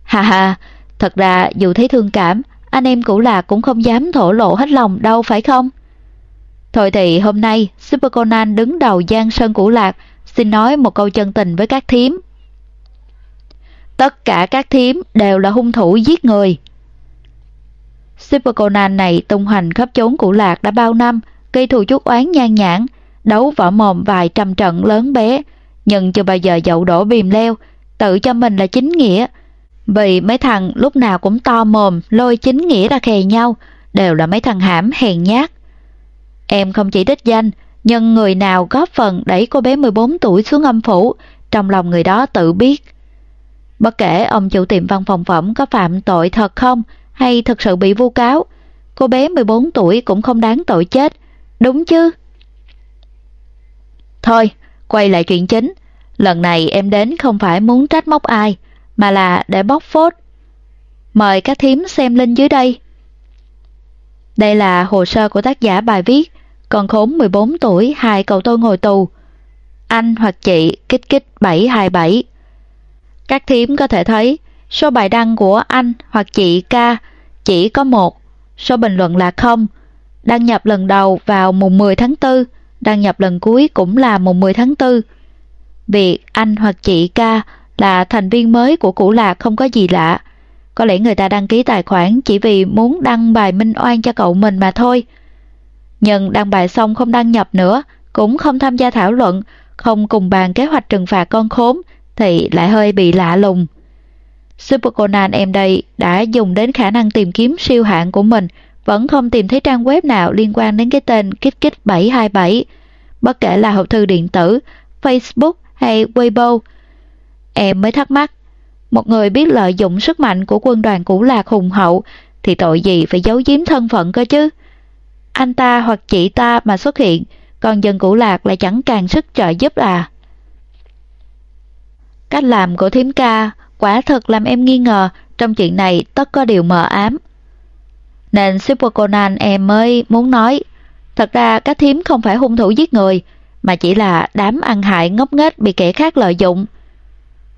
Hà hà, thật ra dù thấy thương cảm, anh em cũ lạc cũng không dám thổ lộ hết lòng đâu phải không? Thôi thì hôm nay Super Conan đứng đầu Giang Sơn Củ Lạc xin nói một câu chân tình với các thím. Tất cả các thím đều là hung thủ giết người. Super Conan này tung hoành khắp chốn Củ Lạc đã bao năm, gây thù chút oán nhan nhãn, đấu võ mồm vài trăm trận lớn bé, nhưng chưa bao giờ dậu đổ bìm leo, tự cho mình là chính nghĩa. Vì mấy thằng lúc nào cũng to mồm, lôi chính nghĩa ra khè nhau, đều là mấy thằng hãm hèn nhát. Em không chỉ đích danh, nhưng người nào góp phần đẩy cô bé 14 tuổi xuống âm phủ, trong lòng người đó tự biết. Bất kể ông chủ tiệm văn phòng phẩm có phạm tội thật không hay thực sự bị vu cáo, cô bé 14 tuổi cũng không đáng tội chết, đúng chứ? Thôi, quay lại chuyện chính. Lần này em đến không phải muốn trách móc ai, mà là để bóc phốt. Mời các thím xem link dưới đây. Đây là hồ sơ của tác giả bài viết còn khốn 14 tuổi hai cậu tôi ngồi tù. Anh hoặc chị kích kích 727. Các thím có thể thấy số bài đăng của anh hoặc chị ca chỉ có một, số bình luận là không. Đăng nhập lần đầu vào mùng 10 tháng 4, đăng nhập lần cuối cũng là mùng 10 tháng 4. Việc anh hoặc chị ca là thành viên mới của cũ lạc không có gì lạ. Có lẽ người ta đăng ký tài khoản chỉ vì muốn đăng bài minh oan cho cậu mình mà thôi. Nhưng đăng bài xong không đăng nhập nữa, cũng không tham gia thảo luận, không cùng bàn kế hoạch trừng phạt con khốn, thì lại hơi bị lạ lùng. Super Conan em đây đã dùng đến khả năng tìm kiếm siêu hạng của mình, vẫn không tìm thấy trang web nào liên quan đến cái tên kích kích 727, bất kể là hộp thư điện tử, Facebook hay Weibo. Em mới thắc mắc, một người biết lợi dụng sức mạnh của quân đoàn cũ lạc hùng hậu thì tội gì phải giấu giếm thân phận cơ chứ? Anh ta hoặc chị ta mà xuất hiện, còn dân cũ lạc lại chẳng càng sức trợ giúp à. Cách làm của thím ca quả thật làm em nghi ngờ trong chuyện này tất có điều mờ ám. Nên Super Conan em mới muốn nói, thật ra các thím không phải hung thủ giết người, mà chỉ là đám ăn hại ngốc nghếch bị kẻ khác lợi dụng.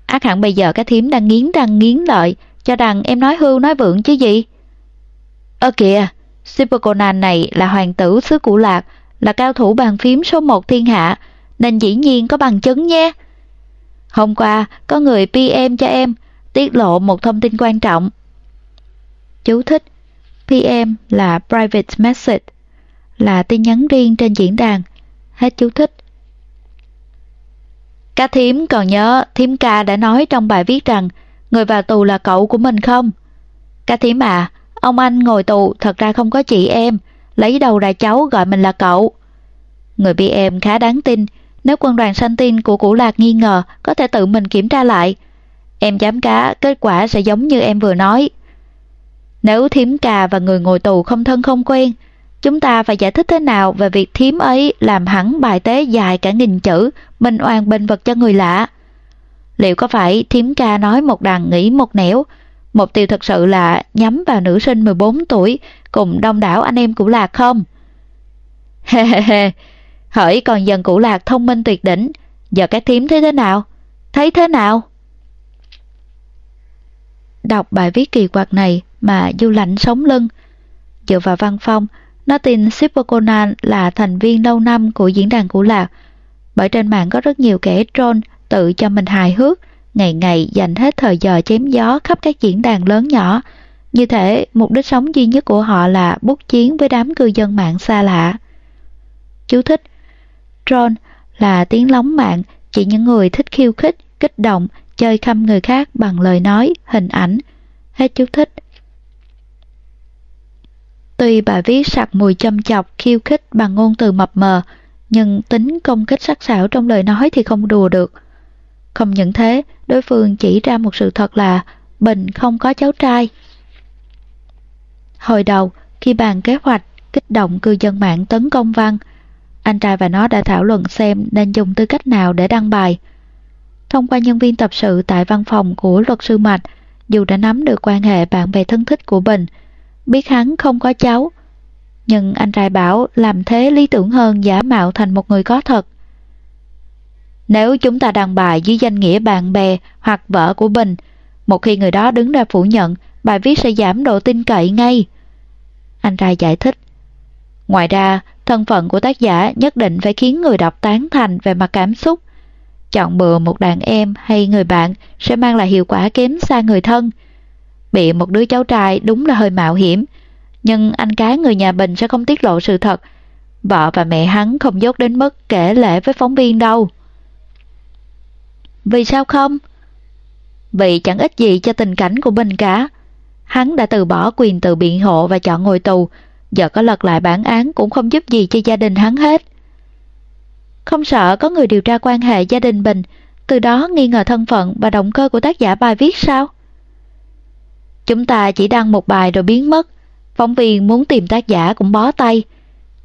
Ác hẳn bây giờ các thím đang nghiến răng nghiến lợi, cho rằng em nói hưu nói vượng chứ gì. Ơ kìa, Super Conan này là hoàng tử xứ Cụ Lạc, là cao thủ bàn phím số 1 thiên hạ, nên dĩ nhiên có bằng chứng nhé. Hôm qua, có người PM cho em, tiết lộ một thông tin quan trọng. Chú thích PM là Private Message, là tin nhắn riêng trên diễn đàn. Hết chú thích. Cá thím còn nhớ thím ca đã nói trong bài viết rằng người vào tù là cậu của mình không? Cá thím à, ông anh ngồi tù thật ra không có chị em, lấy đầu ra cháu gọi mình là cậu. Người bị em khá đáng tin, nếu quân đoàn sanh tin của Củ Lạc nghi ngờ, có thể tự mình kiểm tra lại. Em dám cá, kết quả sẽ giống như em vừa nói. Nếu thiếm cà và người ngồi tù không thân không quen, chúng ta phải giải thích thế nào về việc thiếm ấy làm hẳn bài tế dài cả nghìn chữ, minh oan bên vật cho người lạ? Liệu có phải thiếm ca nói một đằng nghĩ một nẻo, mục tiêu thật sự là nhắm vào nữ sinh 14 tuổi cùng đông đảo anh em cũ lạc không? He he he, hỡi còn dần cũ lạc thông minh tuyệt đỉnh, giờ các thím thấy thế nào? Thấy thế nào? Đọc bài viết kỳ quặc này mà du lạnh sống lưng. Dựa vào văn phong, nó tin Shipper Conan là thành viên lâu năm của diễn đàn cũ lạc, bởi trên mạng có rất nhiều kẻ troll tự cho mình hài hước, ngày ngày dành hết thời giờ chém gió khắp các diễn đàn lớn nhỏ. Như thể mục đích sống duy nhất của họ là bút chiến với đám cư dân mạng xa lạ. Chú thích Troll là tiếng lóng mạng chỉ những người thích khiêu khích, kích động, chơi khăm người khác bằng lời nói, hình ảnh. Hết chú thích. Tuy bà viết sặc mùi châm chọc, khiêu khích bằng ngôn từ mập mờ, nhưng tính công kích sắc sảo trong lời nói thì không đùa được. Không những thế, đối phương chỉ ra một sự thật là Bình không có cháu trai. Hồi đầu, khi bàn kế hoạch kích động cư dân mạng tấn công văn, anh trai và nó đã thảo luận xem nên dùng tư cách nào để đăng bài. Thông qua nhân viên tập sự tại văn phòng của luật sư Mạch, dù đã nắm được quan hệ bạn bè thân thích của Bình, biết hắn không có cháu, nhưng anh trai bảo làm thế lý tưởng hơn giả mạo thành một người có thật. Nếu chúng ta đăng bài dưới danh nghĩa bạn bè hoặc vợ của Bình, một khi người đó đứng ra phủ nhận, bài viết sẽ giảm độ tin cậy ngay. Anh trai giải thích. Ngoài ra, thân phận của tác giả nhất định phải khiến người đọc tán thành về mặt cảm xúc. Chọn bừa một đàn em hay người bạn sẽ mang lại hiệu quả kém xa người thân. Bị một đứa cháu trai đúng là hơi mạo hiểm, nhưng anh cái người nhà Bình sẽ không tiết lộ sự thật. Vợ và mẹ hắn không dốt đến mức kể lể với phóng viên đâu. Vì sao không? Vì chẳng ích gì cho tình cảnh của Bình cả. Hắn đã từ bỏ quyền tự biện hộ và chọn ngồi tù, giờ có lật lại bản án cũng không giúp gì cho gia đình hắn hết. Không sợ có người điều tra quan hệ gia đình Bình, từ đó nghi ngờ thân phận và động cơ của tác giả bài viết sao? Chúng ta chỉ đăng một bài rồi biến mất, phóng viên muốn tìm tác giả cũng bó tay.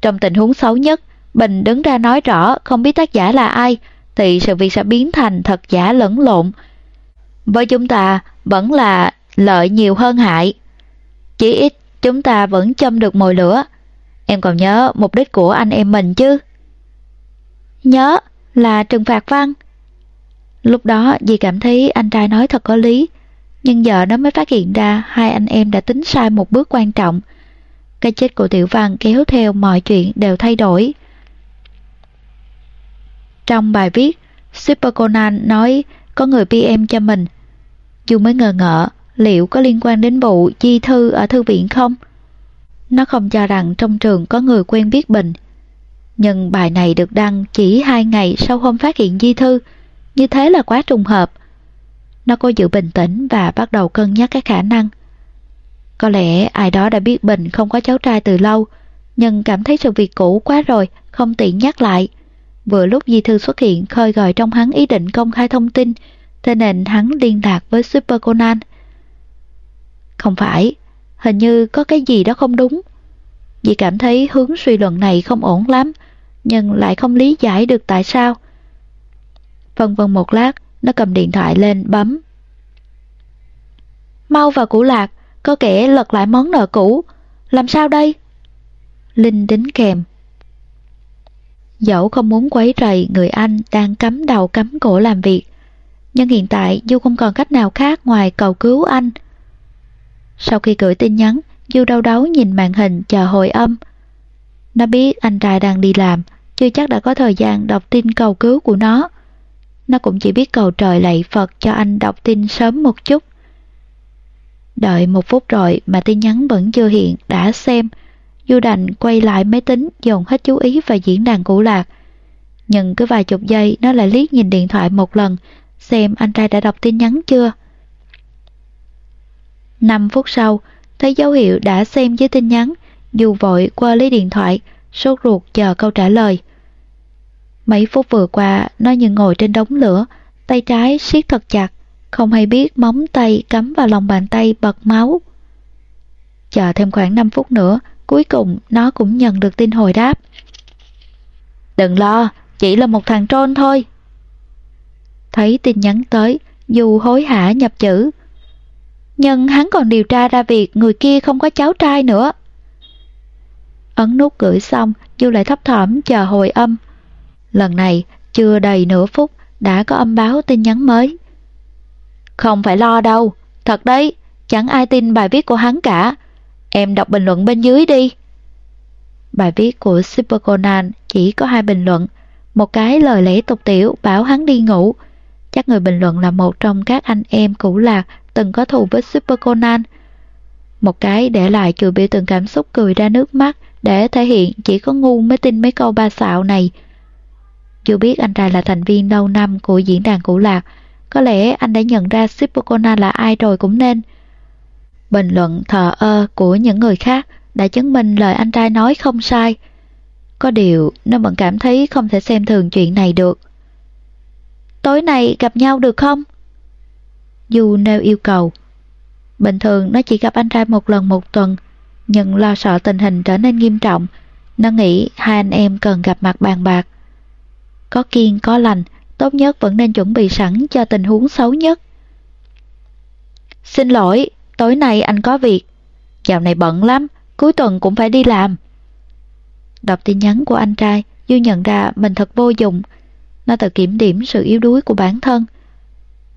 Trong tình huống xấu nhất, Bình đứng ra nói rõ không biết tác giả là ai, thì sự việc sẽ biến thành thật giả lẫn lộn. Với chúng ta vẫn là lợi nhiều hơn hại. Chỉ ít chúng ta vẫn châm được mồi lửa. Em còn nhớ mục đích của anh em mình chứ? Nhớ là trừng phạt văn. Lúc đó dì cảm thấy anh trai nói thật có lý, nhưng giờ nó mới phát hiện ra hai anh em đã tính sai một bước quan trọng. Cái chết của Tiểu Văn kéo theo mọi chuyện đều thay đổi. Trong bài viết, Super Conan nói có người PM cho mình. Dù mới ngờ ngợ liệu có liên quan đến vụ di thư ở thư viện không? Nó không cho rằng trong trường có người quen biết Bình. Nhưng bài này được đăng chỉ hai ngày sau hôm phát hiện di thư, như thế là quá trùng hợp. Nó cố giữ bình tĩnh và bắt đầu cân nhắc các khả năng. Có lẽ ai đó đã biết Bình không có cháu trai từ lâu, nhưng cảm thấy sự việc cũ quá rồi, không tiện nhắc lại. Vừa lúc Di Thư xuất hiện khơi gợi trong hắn ý định công khai thông tin, thế nên hắn liên lạc với Super Conan. Không phải, hình như có cái gì đó không đúng. Dì cảm thấy hướng suy luận này không ổn lắm, nhưng lại không lý giải được tại sao. Vân vân một lát, nó cầm điện thoại lên bấm. Mau vào củ lạc, có kẻ lật lại món nợ cũ. Làm sao đây? Linh đính kèm. Dẫu không muốn quấy rầy người anh đang cắm đầu cắm cổ làm việc, nhưng hiện tại Du không còn cách nào khác ngoài cầu cứu anh. Sau khi gửi tin nhắn, Du đau đấu nhìn màn hình chờ hồi âm. Nó biết anh trai đang đi làm, chưa chắc đã có thời gian đọc tin cầu cứu của nó. Nó cũng chỉ biết cầu trời lạy Phật cho anh đọc tin sớm một chút. Đợi một phút rồi mà tin nhắn vẫn chưa hiện, đã xem. Du đành quay lại máy tính dồn hết chú ý vào diễn đàn cũ lạc. Nhưng cứ vài chục giây nó lại liếc nhìn điện thoại một lần, xem anh trai đã đọc tin nhắn chưa. 5 phút sau, thấy dấu hiệu đã xem với tin nhắn, dù vội qua lấy điện thoại, sốt ruột chờ câu trả lời. Mấy phút vừa qua, nó như ngồi trên đống lửa, tay trái siết thật chặt, không hay biết móng tay cắm vào lòng bàn tay bật máu. Chờ thêm khoảng 5 phút nữa, cuối cùng nó cũng nhận được tin hồi đáp. Đừng lo, chỉ là một thằng trôn thôi. Thấy tin nhắn tới, dù hối hả nhập chữ. Nhưng hắn còn điều tra ra việc người kia không có cháu trai nữa. Ấn nút gửi xong, Du lại thấp thỏm chờ hồi âm. Lần này, chưa đầy nửa phút, đã có âm báo tin nhắn mới. Không phải lo đâu, thật đấy, chẳng ai tin bài viết của hắn cả. Em đọc bình luận bên dưới đi. Bài viết của Super Conan chỉ có hai bình luận, một cái lời lẽ tục tiểu bảo hắn đi ngủ. Chắc người bình luận là một trong các anh em cũ lạc từng có thù với Super Conan. Một cái để lại chùi biểu tượng cảm xúc cười ra nước mắt để thể hiện chỉ có ngu mới tin mấy câu ba xạo này. Dù biết anh trai là thành viên lâu năm của diễn đàn cũ lạc, có lẽ anh đã nhận ra Super Conan là ai rồi cũng nên. Bình luận thờ ơ của những người khác đã chứng minh lời anh trai nói không sai. Có điều, nó vẫn cảm thấy không thể xem thường chuyện này được. Tối nay gặp nhau được không? Du nêu yêu cầu. Bình thường nó chỉ gặp anh trai một lần một tuần, nhưng lo sợ tình hình trở nên nghiêm trọng, nó nghĩ hai anh em cần gặp mặt bàn bạc. Có kiên có lành, tốt nhất vẫn nên chuẩn bị sẵn cho tình huống xấu nhất. Xin lỗi, tối nay anh có việc. Dạo này bận lắm, cuối tuần cũng phải đi làm. Đọc tin nhắn của anh trai, Du nhận ra mình thật vô dụng. Nó tự kiểm điểm sự yếu đuối của bản thân.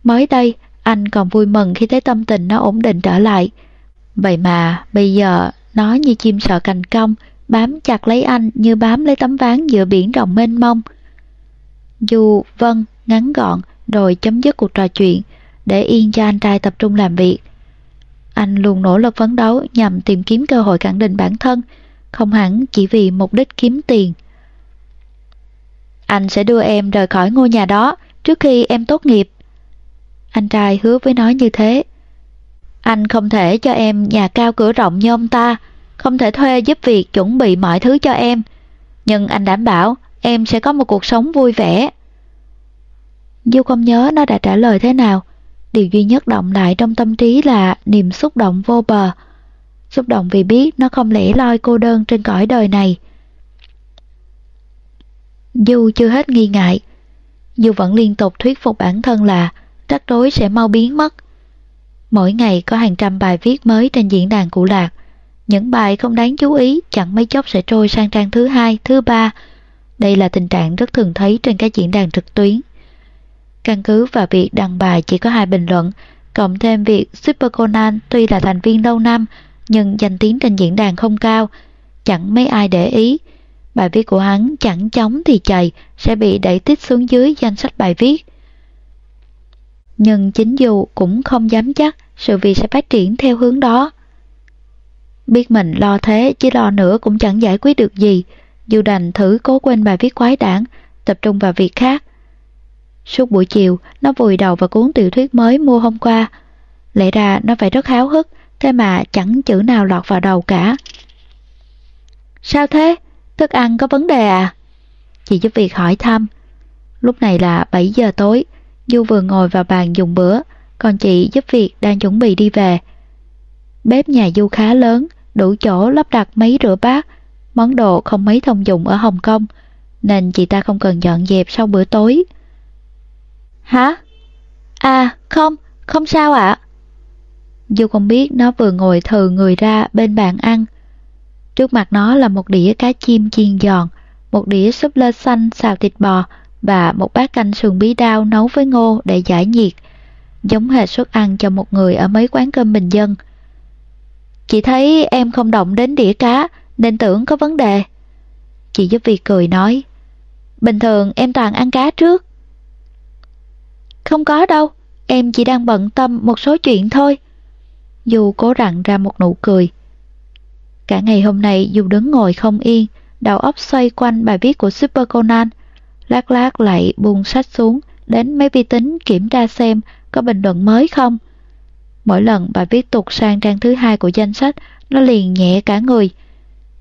Mới đây, anh còn vui mừng khi thấy tâm tình nó ổn định trở lại. Vậy mà, bây giờ, nó như chim sợ cành cong, bám chặt lấy anh như bám lấy tấm ván giữa biển rộng mênh mông. Du, vâng, ngắn gọn, rồi chấm dứt cuộc trò chuyện, để yên cho anh trai tập trung làm việc. Anh luôn nỗ lực phấn đấu nhằm tìm kiếm cơ hội khẳng định bản thân, không hẳn chỉ vì mục đích kiếm tiền. Anh sẽ đưa em rời khỏi ngôi nhà đó trước khi em tốt nghiệp. Anh trai hứa với nó như thế. Anh không thể cho em nhà cao cửa rộng như ông ta, không thể thuê giúp việc chuẩn bị mọi thứ cho em. Nhưng anh đảm bảo em sẽ có một cuộc sống vui vẻ. Du không nhớ nó đã trả lời thế nào. Điều duy nhất động lại trong tâm trí là niềm xúc động vô bờ. Xúc động vì biết nó không lẽ loi cô đơn trên cõi đời này. Du chưa hết nghi ngại. Du vẫn liên tục thuyết phục bản thân là rắc rối sẽ mau biến mất. Mỗi ngày có hàng trăm bài viết mới trên diễn đàn cụ lạc. Những bài không đáng chú ý chẳng mấy chốc sẽ trôi sang trang thứ hai, thứ ba. Đây là tình trạng rất thường thấy trên các diễn đàn trực tuyến. Căn cứ vào việc đăng bài chỉ có hai bình luận, cộng thêm việc Super Conan tuy là thành viên lâu năm nhưng danh tiếng trên diễn đàn không cao, chẳng mấy ai để ý. Bài viết của hắn chẳng chóng thì chạy sẽ bị đẩy tích xuống dưới danh sách bài viết. Nhưng chính dù cũng không dám chắc sự việc sẽ phát triển theo hướng đó. Biết mình lo thế chứ lo nữa cũng chẳng giải quyết được gì, dù đành thử cố quên bài viết quái đảng, tập trung vào việc khác. Suốt buổi chiều, nó vùi đầu vào cuốn tiểu thuyết mới mua hôm qua. Lẽ ra nó phải rất háo hức, thế mà chẳng chữ nào lọt vào đầu cả. Sao thế? Thức ăn có vấn đề à? Chị giúp việc hỏi thăm. Lúc này là 7 giờ tối, Du vừa ngồi vào bàn dùng bữa, còn chị giúp việc đang chuẩn bị đi về. Bếp nhà Du khá lớn, đủ chỗ lắp đặt máy rửa bát, món đồ không mấy thông dụng ở Hồng Kông, nên chị ta không cần dọn dẹp sau bữa tối. Hả? À, không, không sao ạ. dù không biết nó vừa ngồi thừ người ra bên bàn ăn. Trước mặt nó là một đĩa cá chim chiên giòn, một đĩa súp lơ xanh xào thịt bò và một bát canh sườn bí đao nấu với ngô để giải nhiệt, giống hệt suất ăn cho một người ở mấy quán cơm bình dân. Chị thấy em không động đến đĩa cá nên tưởng có vấn đề. Chị giúp việc cười nói, bình thường em toàn ăn cá trước. Không có đâu, em chỉ đang bận tâm một số chuyện thôi. Dù cố rặn ra một nụ cười. Cả ngày hôm nay dù đứng ngồi không yên, đầu óc xoay quanh bài viết của Super Conan. lát lát lại buông sách xuống, đến máy vi tính kiểm tra xem có bình luận mới không. Mỗi lần bà viết tục sang trang thứ hai của danh sách, nó liền nhẹ cả người.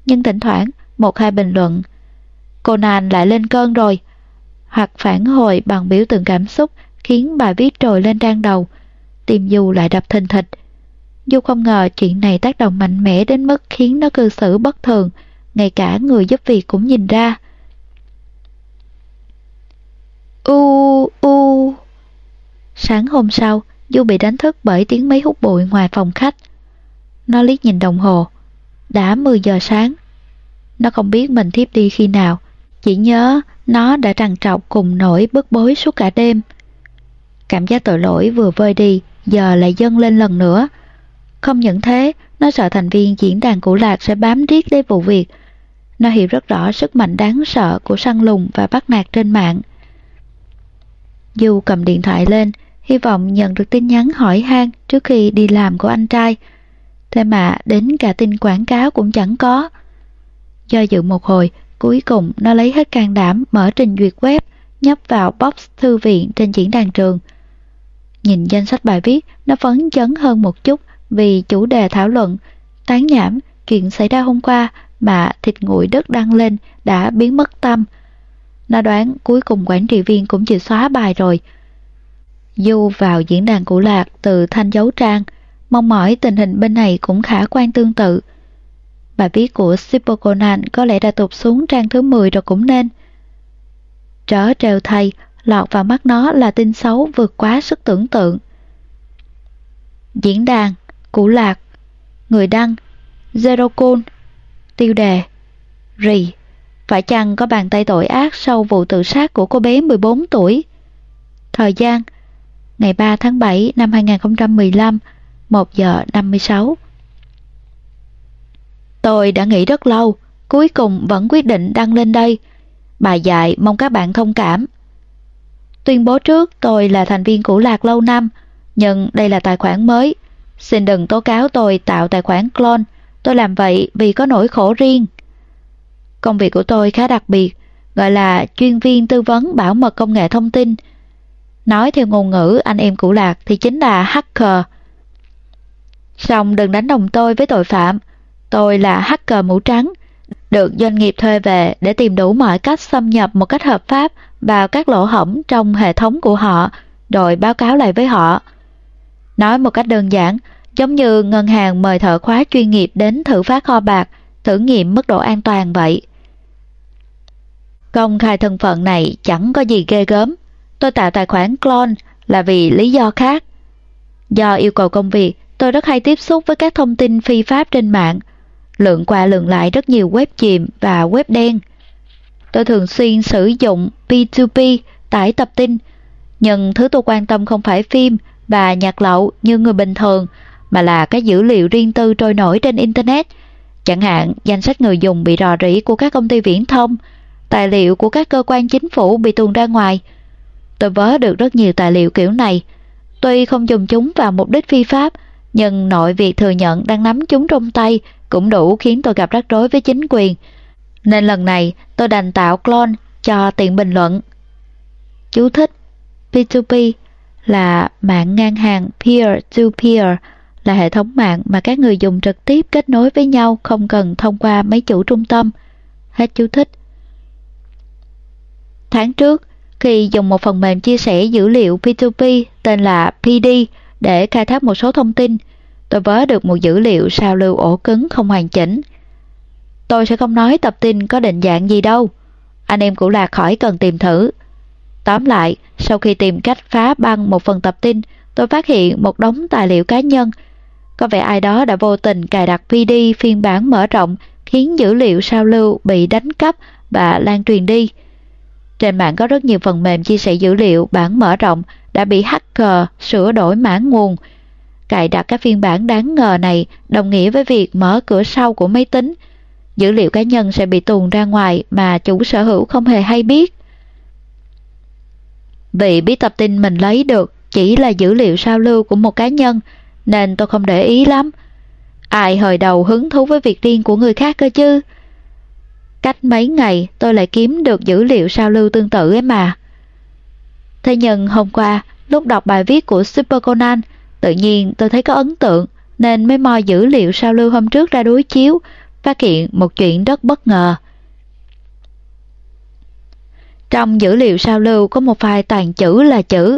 Nhưng thỉnh thoảng, một hai bình luận. conan lại lên cơn rồi. Hoặc phản hồi bằng biểu tượng cảm xúc khiến bà viết trồi lên trang đầu. Tim Du lại đập thình thịch. Du không ngờ chuyện này tác động mạnh mẽ đến mức khiến nó cư xử bất thường, ngay cả người giúp việc cũng nhìn ra. U u Sáng hôm sau, Du bị đánh thức bởi tiếng máy hút bụi ngoài phòng khách. Nó liếc nhìn đồng hồ. Đã 10 giờ sáng. Nó không biết mình thiếp đi khi nào, chỉ nhớ nó đã trằn trọc cùng nỗi bức bối suốt cả đêm. Cảm giác tội lỗi vừa vơi đi, giờ lại dâng lên lần nữa. Không những thế, nó sợ thành viên diễn đàn cũ lạc sẽ bám riết lấy vụ việc. Nó hiểu rất rõ sức mạnh đáng sợ của săn lùng và bắt nạt trên mạng. Du cầm điện thoại lên, hy vọng nhận được tin nhắn hỏi han trước khi đi làm của anh trai. Thế mà đến cả tin quảng cáo cũng chẳng có. Do dự một hồi, cuối cùng nó lấy hết can đảm mở trình duyệt web, nhấp vào box thư viện trên diễn đàn trường. Nhìn danh sách bài viết, nó phấn chấn hơn một chút vì chủ đề thảo luận, tán nhảm, chuyện xảy ra hôm qua mà thịt nguội đất đăng lên đã biến mất tâm. Nó đoán cuối cùng quản trị viên cũng chịu xóa bài rồi. Du vào diễn đàn cũ lạc từ thanh dấu trang, mong mỏi tình hình bên này cũng khả quan tương tự. Bài viết của Sippo Conan có lẽ đã tụt xuống trang thứ 10 rồi cũng nên. Trở trêu thay, lọt vào mắt nó là tin xấu vượt quá sức tưởng tượng. Diễn đàn, cũ lạc, người đăng, Zero Cool, tiêu đề, rì, phải chăng có bàn tay tội ác sau vụ tự sát của cô bé 14 tuổi? Thời gian, ngày 3 tháng 7 năm 2015, 1 giờ 56. Tôi đã nghĩ rất lâu, cuối cùng vẫn quyết định đăng lên đây. Bà dạy mong các bạn thông cảm. Tuyên bố trước tôi là thành viên cũ lạc lâu năm, nhưng đây là tài khoản mới. Xin đừng tố cáo tôi tạo tài khoản clone, tôi làm vậy vì có nỗi khổ riêng. Công việc của tôi khá đặc biệt, gọi là chuyên viên tư vấn bảo mật công nghệ thông tin. Nói theo ngôn ngữ anh em cũ lạc thì chính là hacker. Xong đừng đánh đồng tôi với tội phạm, tôi là hacker mũ trắng, được doanh nghiệp thuê về để tìm đủ mọi cách xâm nhập một cách hợp pháp vào các lỗ hổng trong hệ thống của họ, rồi báo cáo lại với họ. Nói một cách đơn giản, giống như ngân hàng mời thợ khóa chuyên nghiệp đến thử phá kho bạc, thử nghiệm mức độ an toàn vậy. Công khai thân phận này chẳng có gì ghê gớm. Tôi tạo tài khoản clone là vì lý do khác. Do yêu cầu công việc, tôi rất hay tiếp xúc với các thông tin phi pháp trên mạng, lượng qua lượng lại rất nhiều web chìm và web đen. Tôi thường xuyên sử dụng P2P tải tập tin, nhưng thứ tôi quan tâm không phải phim và nhạc lậu như người bình thường, mà là các dữ liệu riêng tư trôi nổi trên Internet, chẳng hạn danh sách người dùng bị rò rỉ của các công ty viễn thông, tài liệu của các cơ quan chính phủ bị tuồn ra ngoài. Tôi vớ được rất nhiều tài liệu kiểu này, tuy không dùng chúng vào mục đích phi pháp, nhưng nội việc thừa nhận đang nắm chúng trong tay cũng đủ khiến tôi gặp rắc rối với chính quyền. Nên lần này tôi đành tạo clone cho tiện bình luận. Chú thích P2P là mạng ngang hàng peer-to-peer là hệ thống mạng mà các người dùng trực tiếp kết nối với nhau không cần thông qua mấy chủ trung tâm. Hết chú thích. Tháng trước, khi dùng một phần mềm chia sẻ dữ liệu P2P tên là PD để khai thác một số thông tin, tôi vớ được một dữ liệu sao lưu ổ cứng không hoàn chỉnh. Tôi sẽ không nói tập tin có định dạng gì đâu. Anh em cũng lạc khỏi cần tìm thử. Tóm lại, sau khi tìm cách phá băng một phần tập tin, tôi phát hiện một đống tài liệu cá nhân. Có vẻ ai đó đã vô tình cài đặt PD phiên bản mở rộng khiến dữ liệu sao lưu bị đánh cắp và lan truyền đi. Trên mạng có rất nhiều phần mềm chia sẻ dữ liệu bản mở rộng đã bị hacker sửa đổi mã nguồn. Cài đặt các phiên bản đáng ngờ này đồng nghĩa với việc mở cửa sau của máy tính. Dữ liệu cá nhân sẽ bị tuồn ra ngoài mà chủ sở hữu không hề hay biết. Vì biết tập tin mình lấy được chỉ là dữ liệu sao lưu của một cá nhân nên tôi không để ý lắm. Ai hồi đầu hứng thú với việc riêng của người khác cơ chứ? Cách mấy ngày tôi lại kiếm được dữ liệu sao lưu tương tự ấy mà. Thế nhưng hôm qua, lúc đọc bài viết của Super Conan, tự nhiên tôi thấy có ấn tượng nên mới moi dữ liệu sao lưu hôm trước ra đối chiếu, phát hiện một chuyện rất bất ngờ. Trong dữ liệu sao lưu có một file toàn chữ là chữ,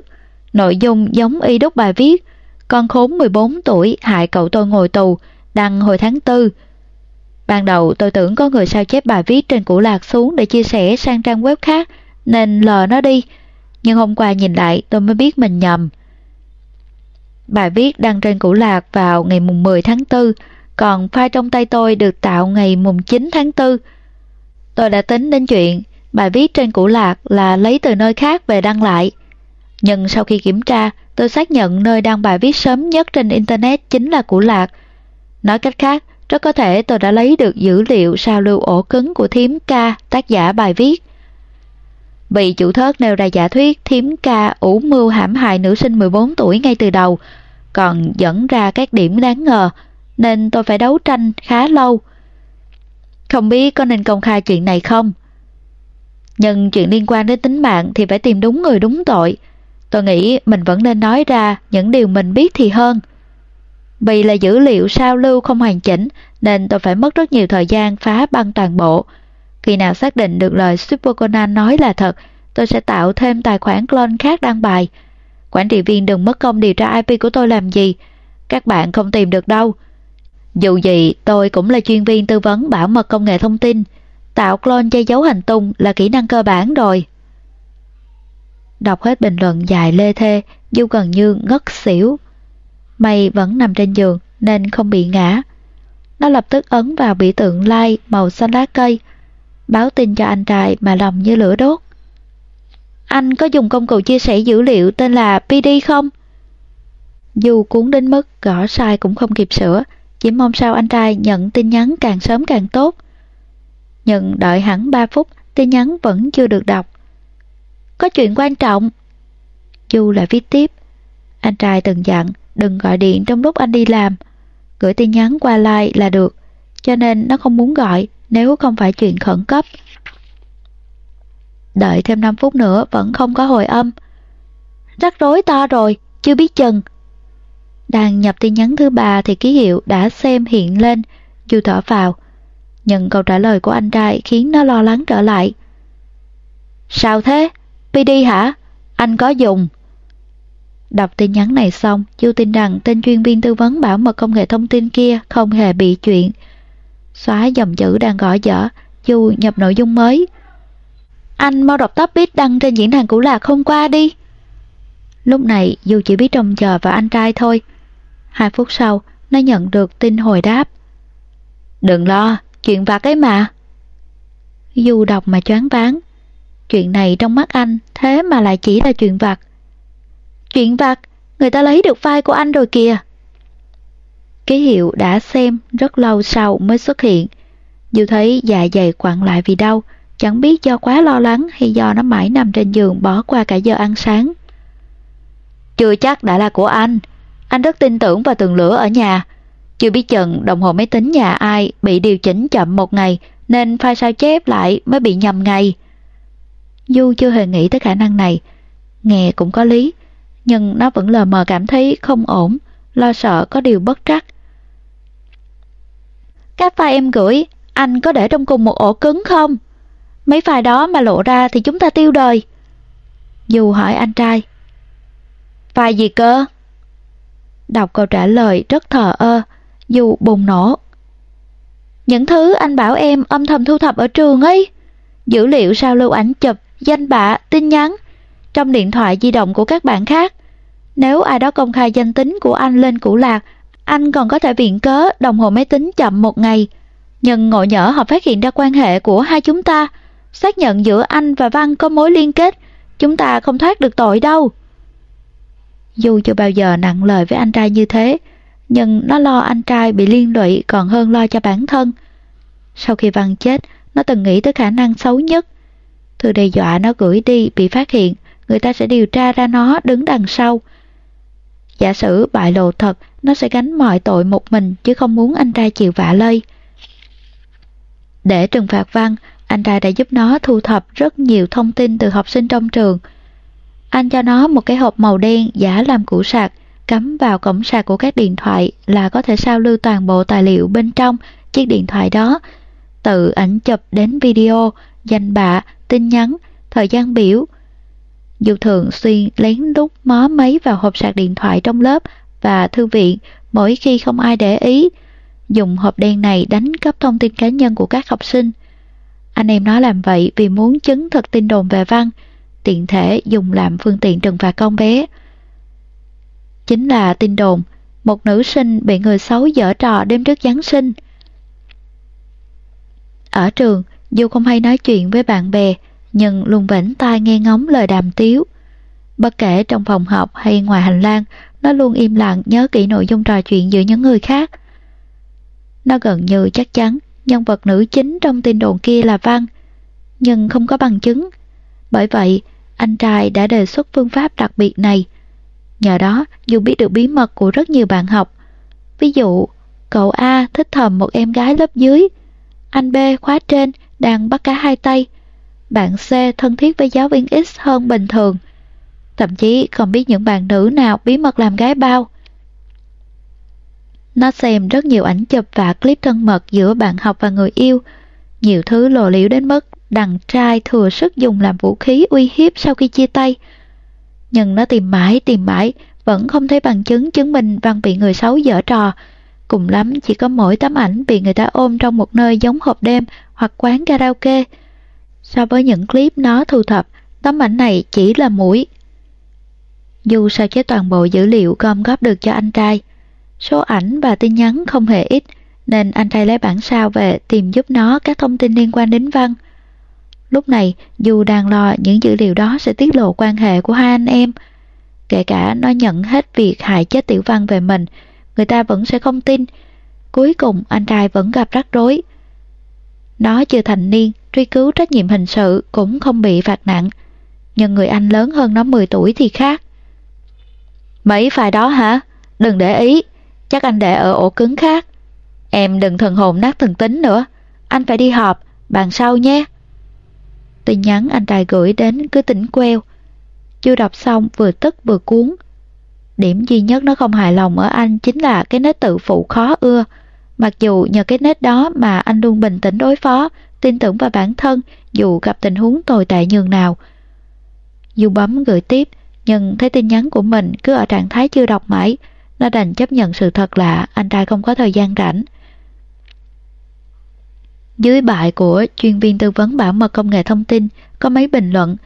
nội dung giống y đúc bài viết, con khốn 14 tuổi hại cậu tôi ngồi tù, đăng hồi tháng 4. Ban đầu tôi tưởng có người sao chép bài viết trên củ lạc xuống để chia sẻ sang trang web khác, nên lờ nó đi. Nhưng hôm qua nhìn lại tôi mới biết mình nhầm. Bài viết đăng trên củ lạc vào ngày mùng 10 tháng 4, còn pha trong tay tôi được tạo ngày mùng 9 tháng 4. Tôi đã tính đến chuyện bài viết trên củ lạc là lấy từ nơi khác về đăng lại. Nhưng sau khi kiểm tra, tôi xác nhận nơi đăng bài viết sớm nhất trên Internet chính là củ lạc. Nói cách khác, rất có thể tôi đã lấy được dữ liệu sao lưu ổ cứng của thiếm ca tác giả bài viết. Bị chủ thớt nêu ra giả thuyết thiếm ca ủ mưu hãm hại nữ sinh 14 tuổi ngay từ đầu, còn dẫn ra các điểm đáng ngờ, nên tôi phải đấu tranh khá lâu. Không biết có nên công khai chuyện này không? Nhưng chuyện liên quan đến tính mạng thì phải tìm đúng người đúng tội. Tôi nghĩ mình vẫn nên nói ra những điều mình biết thì hơn. Vì là dữ liệu sao lưu không hoàn chỉnh nên tôi phải mất rất nhiều thời gian phá băng toàn bộ. Khi nào xác định được lời Super Conan nói là thật, tôi sẽ tạo thêm tài khoản clone khác đăng bài. Quản trị viên đừng mất công điều tra IP của tôi làm gì. Các bạn không tìm được đâu. Dù gì, tôi cũng là chuyên viên tư vấn bảo mật công nghệ thông tin. Tạo clone che giấu hành tung là kỹ năng cơ bản rồi. Đọc hết bình luận dài lê thê, Du gần như ngất xỉu. May vẫn nằm trên giường nên không bị ngã. Nó lập tức ấn vào biểu tượng like màu xanh lá cây, báo tin cho anh trai mà lòng như lửa đốt. Anh có dùng công cụ chia sẻ dữ liệu tên là PD không? Dù cuốn đến mức gõ sai cũng không kịp sửa, chỉ mong sao anh trai nhận tin nhắn càng sớm càng tốt. Nhưng đợi hẳn 3 phút, tin nhắn vẫn chưa được đọc. Có chuyện quan trọng. Du lại viết tiếp. Anh trai từng dặn đừng gọi điện trong lúc anh đi làm. Gửi tin nhắn qua like là được, cho nên nó không muốn gọi nếu không phải chuyện khẩn cấp. Đợi thêm 5 phút nữa vẫn không có hồi âm. Rắc rối to rồi, chưa biết chừng. Đang nhập tin nhắn thứ ba thì ký hiệu đã xem hiện lên, dù thở vào. Nhưng câu trả lời của anh trai khiến nó lo lắng trở lại. Sao thế? PD hả? Anh có dùng. Đọc tin nhắn này xong, Du tin rằng tên chuyên viên tư vấn bảo mật công nghệ thông tin kia không hề bị chuyện. Xóa dòng chữ đang gõ dở, Du nhập nội dung mới. Anh mau đọc topic đăng trên diễn đàn cũ lạc hôm qua đi. Lúc này Du chỉ biết trông chờ vào anh trai thôi. Hai phút sau, nó nhận được tin hồi đáp. Đừng lo, chuyện vặt ấy mà. Du đọc mà choáng váng. Chuyện này trong mắt anh thế mà lại chỉ là chuyện vặt. Chuyện vặt, người ta lấy được vai của anh rồi kìa. Ký hiệu đã xem rất lâu sau mới xuất hiện. Du thấy dạ dày quặn lại vì đau, chẳng biết do quá lo lắng hay do nó mãi nằm trên giường bỏ qua cả giờ ăn sáng. Chưa chắc đã là của anh. Anh rất tin tưởng vào tường lửa ở nhà. Chưa biết chừng đồng hồ máy tính nhà ai bị điều chỉnh chậm một ngày nên file sao chép lại mới bị nhầm ngày. Du chưa hề nghĩ tới khả năng này. Nghe cũng có lý, nhưng nó vẫn lờ mờ cảm thấy không ổn, lo sợ có điều bất trắc. Các file em gửi, anh có để trong cùng một ổ cứng không? Mấy file đó mà lộ ra thì chúng ta tiêu đời. Du hỏi anh trai. File gì cơ? Đọc câu trả lời rất thờ ơ, dù bùng nổ. Những thứ anh bảo em âm thầm thu thập ở trường ấy. Dữ liệu sao lưu ảnh chụp, danh bạ, tin nhắn trong điện thoại di động của các bạn khác. Nếu ai đó công khai danh tính của anh lên củ lạc, anh còn có thể viện cớ đồng hồ máy tính chậm một ngày. Nhưng ngộ nhỡ họ phát hiện ra quan hệ của hai chúng ta, xác nhận giữa anh và Văn có mối liên kết, chúng ta không thoát được tội đâu. Dù chưa bao giờ nặng lời với anh trai như thế, nhưng nó lo anh trai bị liên lụy còn hơn lo cho bản thân. Sau khi Văn chết, nó từng nghĩ tới khả năng xấu nhất. Thư đe dọa nó gửi đi bị phát hiện, người ta sẽ điều tra ra nó đứng đằng sau. Giả sử bại lộ thật, nó sẽ gánh mọi tội một mình chứ không muốn anh trai chịu vạ lây. Để trừng phạt Văn, anh trai đã giúp nó thu thập rất nhiều thông tin từ học sinh trong trường. Anh cho nó một cái hộp màu đen giả làm củ sạc, cắm vào cổng sạc của các điện thoại là có thể sao lưu toàn bộ tài liệu bên trong chiếc điện thoại đó, từ ảnh chụp đến video, danh bạ, tin nhắn, thời gian biểu. Dù thường xuyên lén đút mó máy vào hộp sạc điện thoại trong lớp và thư viện mỗi khi không ai để ý, dùng hộp đen này đánh cắp thông tin cá nhân của các học sinh. Anh em nó làm vậy vì muốn chứng thực tin đồn về văn, tiện thể dùng làm phương tiện trừng phạt con bé. Chính là tin đồn, một nữ sinh bị người xấu dở trò đêm trước Giáng sinh. Ở trường, dù không hay nói chuyện với bạn bè, nhưng luôn vĩnh tai nghe ngóng lời đàm tiếu. Bất kể trong phòng học hay ngoài hành lang, nó luôn im lặng nhớ kỹ nội dung trò chuyện giữa những người khác. Nó gần như chắc chắn nhân vật nữ chính trong tin đồn kia là Văn, nhưng không có bằng chứng. Bởi vậy, anh trai đã đề xuất phương pháp đặc biệt này. Nhờ đó, dù biết được bí mật của rất nhiều bạn học. Ví dụ, cậu A thích thầm một em gái lớp dưới, anh B khóa trên đang bắt cá hai tay, bạn C thân thiết với giáo viên X hơn bình thường. Thậm chí còn biết những bạn nữ nào bí mật làm gái bao. Nó xem rất nhiều ảnh chụp và clip thân mật giữa bạn học và người yêu, nhiều thứ lộ liễu đến mức đằng trai thừa sức dùng làm vũ khí uy hiếp sau khi chia tay. Nhưng nó tìm mãi tìm mãi, vẫn không thấy bằng chứng chứng minh Văn bị người xấu dở trò. Cùng lắm chỉ có mỗi tấm ảnh bị người ta ôm trong một nơi giống hộp đêm hoặc quán karaoke. So với những clip nó thu thập, tấm ảnh này chỉ là mũi. Dù sao chế toàn bộ dữ liệu gom góp được cho anh trai, số ảnh và tin nhắn không hề ít, nên anh trai lấy bản sao về tìm giúp nó các thông tin liên quan đến Văn. Lúc này, dù đang lo những dữ liệu đó sẽ tiết lộ quan hệ của hai anh em, kể cả nó nhận hết việc hại chết Tiểu Văn về mình, người ta vẫn sẽ không tin. Cuối cùng anh trai vẫn gặp rắc rối. Nó chưa thành niên, truy cứu trách nhiệm hình sự cũng không bị phạt nặng. Nhưng người anh lớn hơn nó 10 tuổi thì khác. Mấy file đó hả? Đừng để ý, chắc anh để ở ổ cứng khác. Em đừng thần hồn nát thần tính nữa, anh phải đi họp, bàn sau nhé. Tin nhắn anh trai gửi đến cứ tỉnh queo. Chưa đọc xong vừa tức vừa cuốn. Điểm duy nhất nó không hài lòng ở anh chính là cái nét tự phụ khó ưa. Mặc dù nhờ cái nét đó mà anh luôn bình tĩnh đối phó, tin tưởng vào bản thân dù gặp tình huống tồi tệ nhường nào. Dù bấm gửi tiếp, nhưng thấy tin nhắn của mình cứ ở trạng thái chưa đọc mãi, nó đành chấp nhận sự thật là anh trai không có thời gian rảnh. Dưới bài của chuyên viên tư vấn bảo mật công nghệ thông tin có mấy bình luận,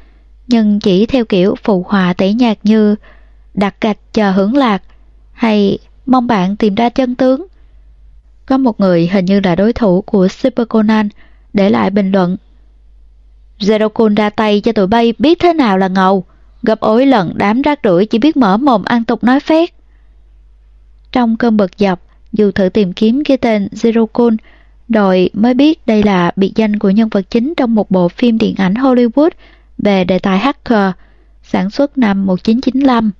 nhưng chỉ theo kiểu phụ họa tẩy nhạt như đặt gạch chờ hưởng lạc hay mong bạn tìm ra chân tướng. Có một người hình như là đối thủ của Super Conan để lại bình luận. Zero Cool ra tay cho tụi bay biết thế nào là ngầu, gặp ối lận đám rác rưởi chỉ biết mở mồm ăn tục nói phét. Trong cơn bực dọc, dù thử tìm kiếm cái tên Zero Cool, đội mới biết đây là biệt danh của nhân vật chính trong một bộ phim điện ảnh Hollywood về đề tài hacker, sản xuất năm 1995.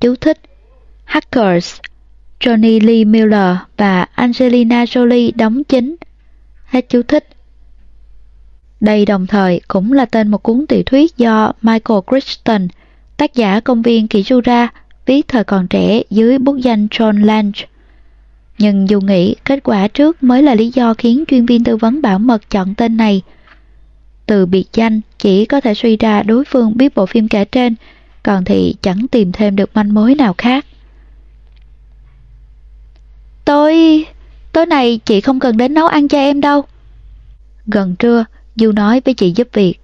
Chú thích Hackers Johnny Lee Miller và Angelina Jolie đóng chính. Hết chú thích. Đây đồng thời cũng là tên một cuốn tiểu thuyết do Michael Crichton, tác giả công viên Kijura, viết thời còn trẻ dưới bút danh John Lange. Nhưng dù nghĩ kết quả trước mới là lý do khiến chuyên viên tư vấn bảo mật chọn tên này. Từ biệt danh chỉ có thể suy ra đối phương biết bộ phim kể trên, còn thì chẳng tìm thêm được manh mối nào khác. Tôi... tối nay chị không cần đến nấu ăn cho em đâu. Gần trưa, Du nói với chị giúp việc.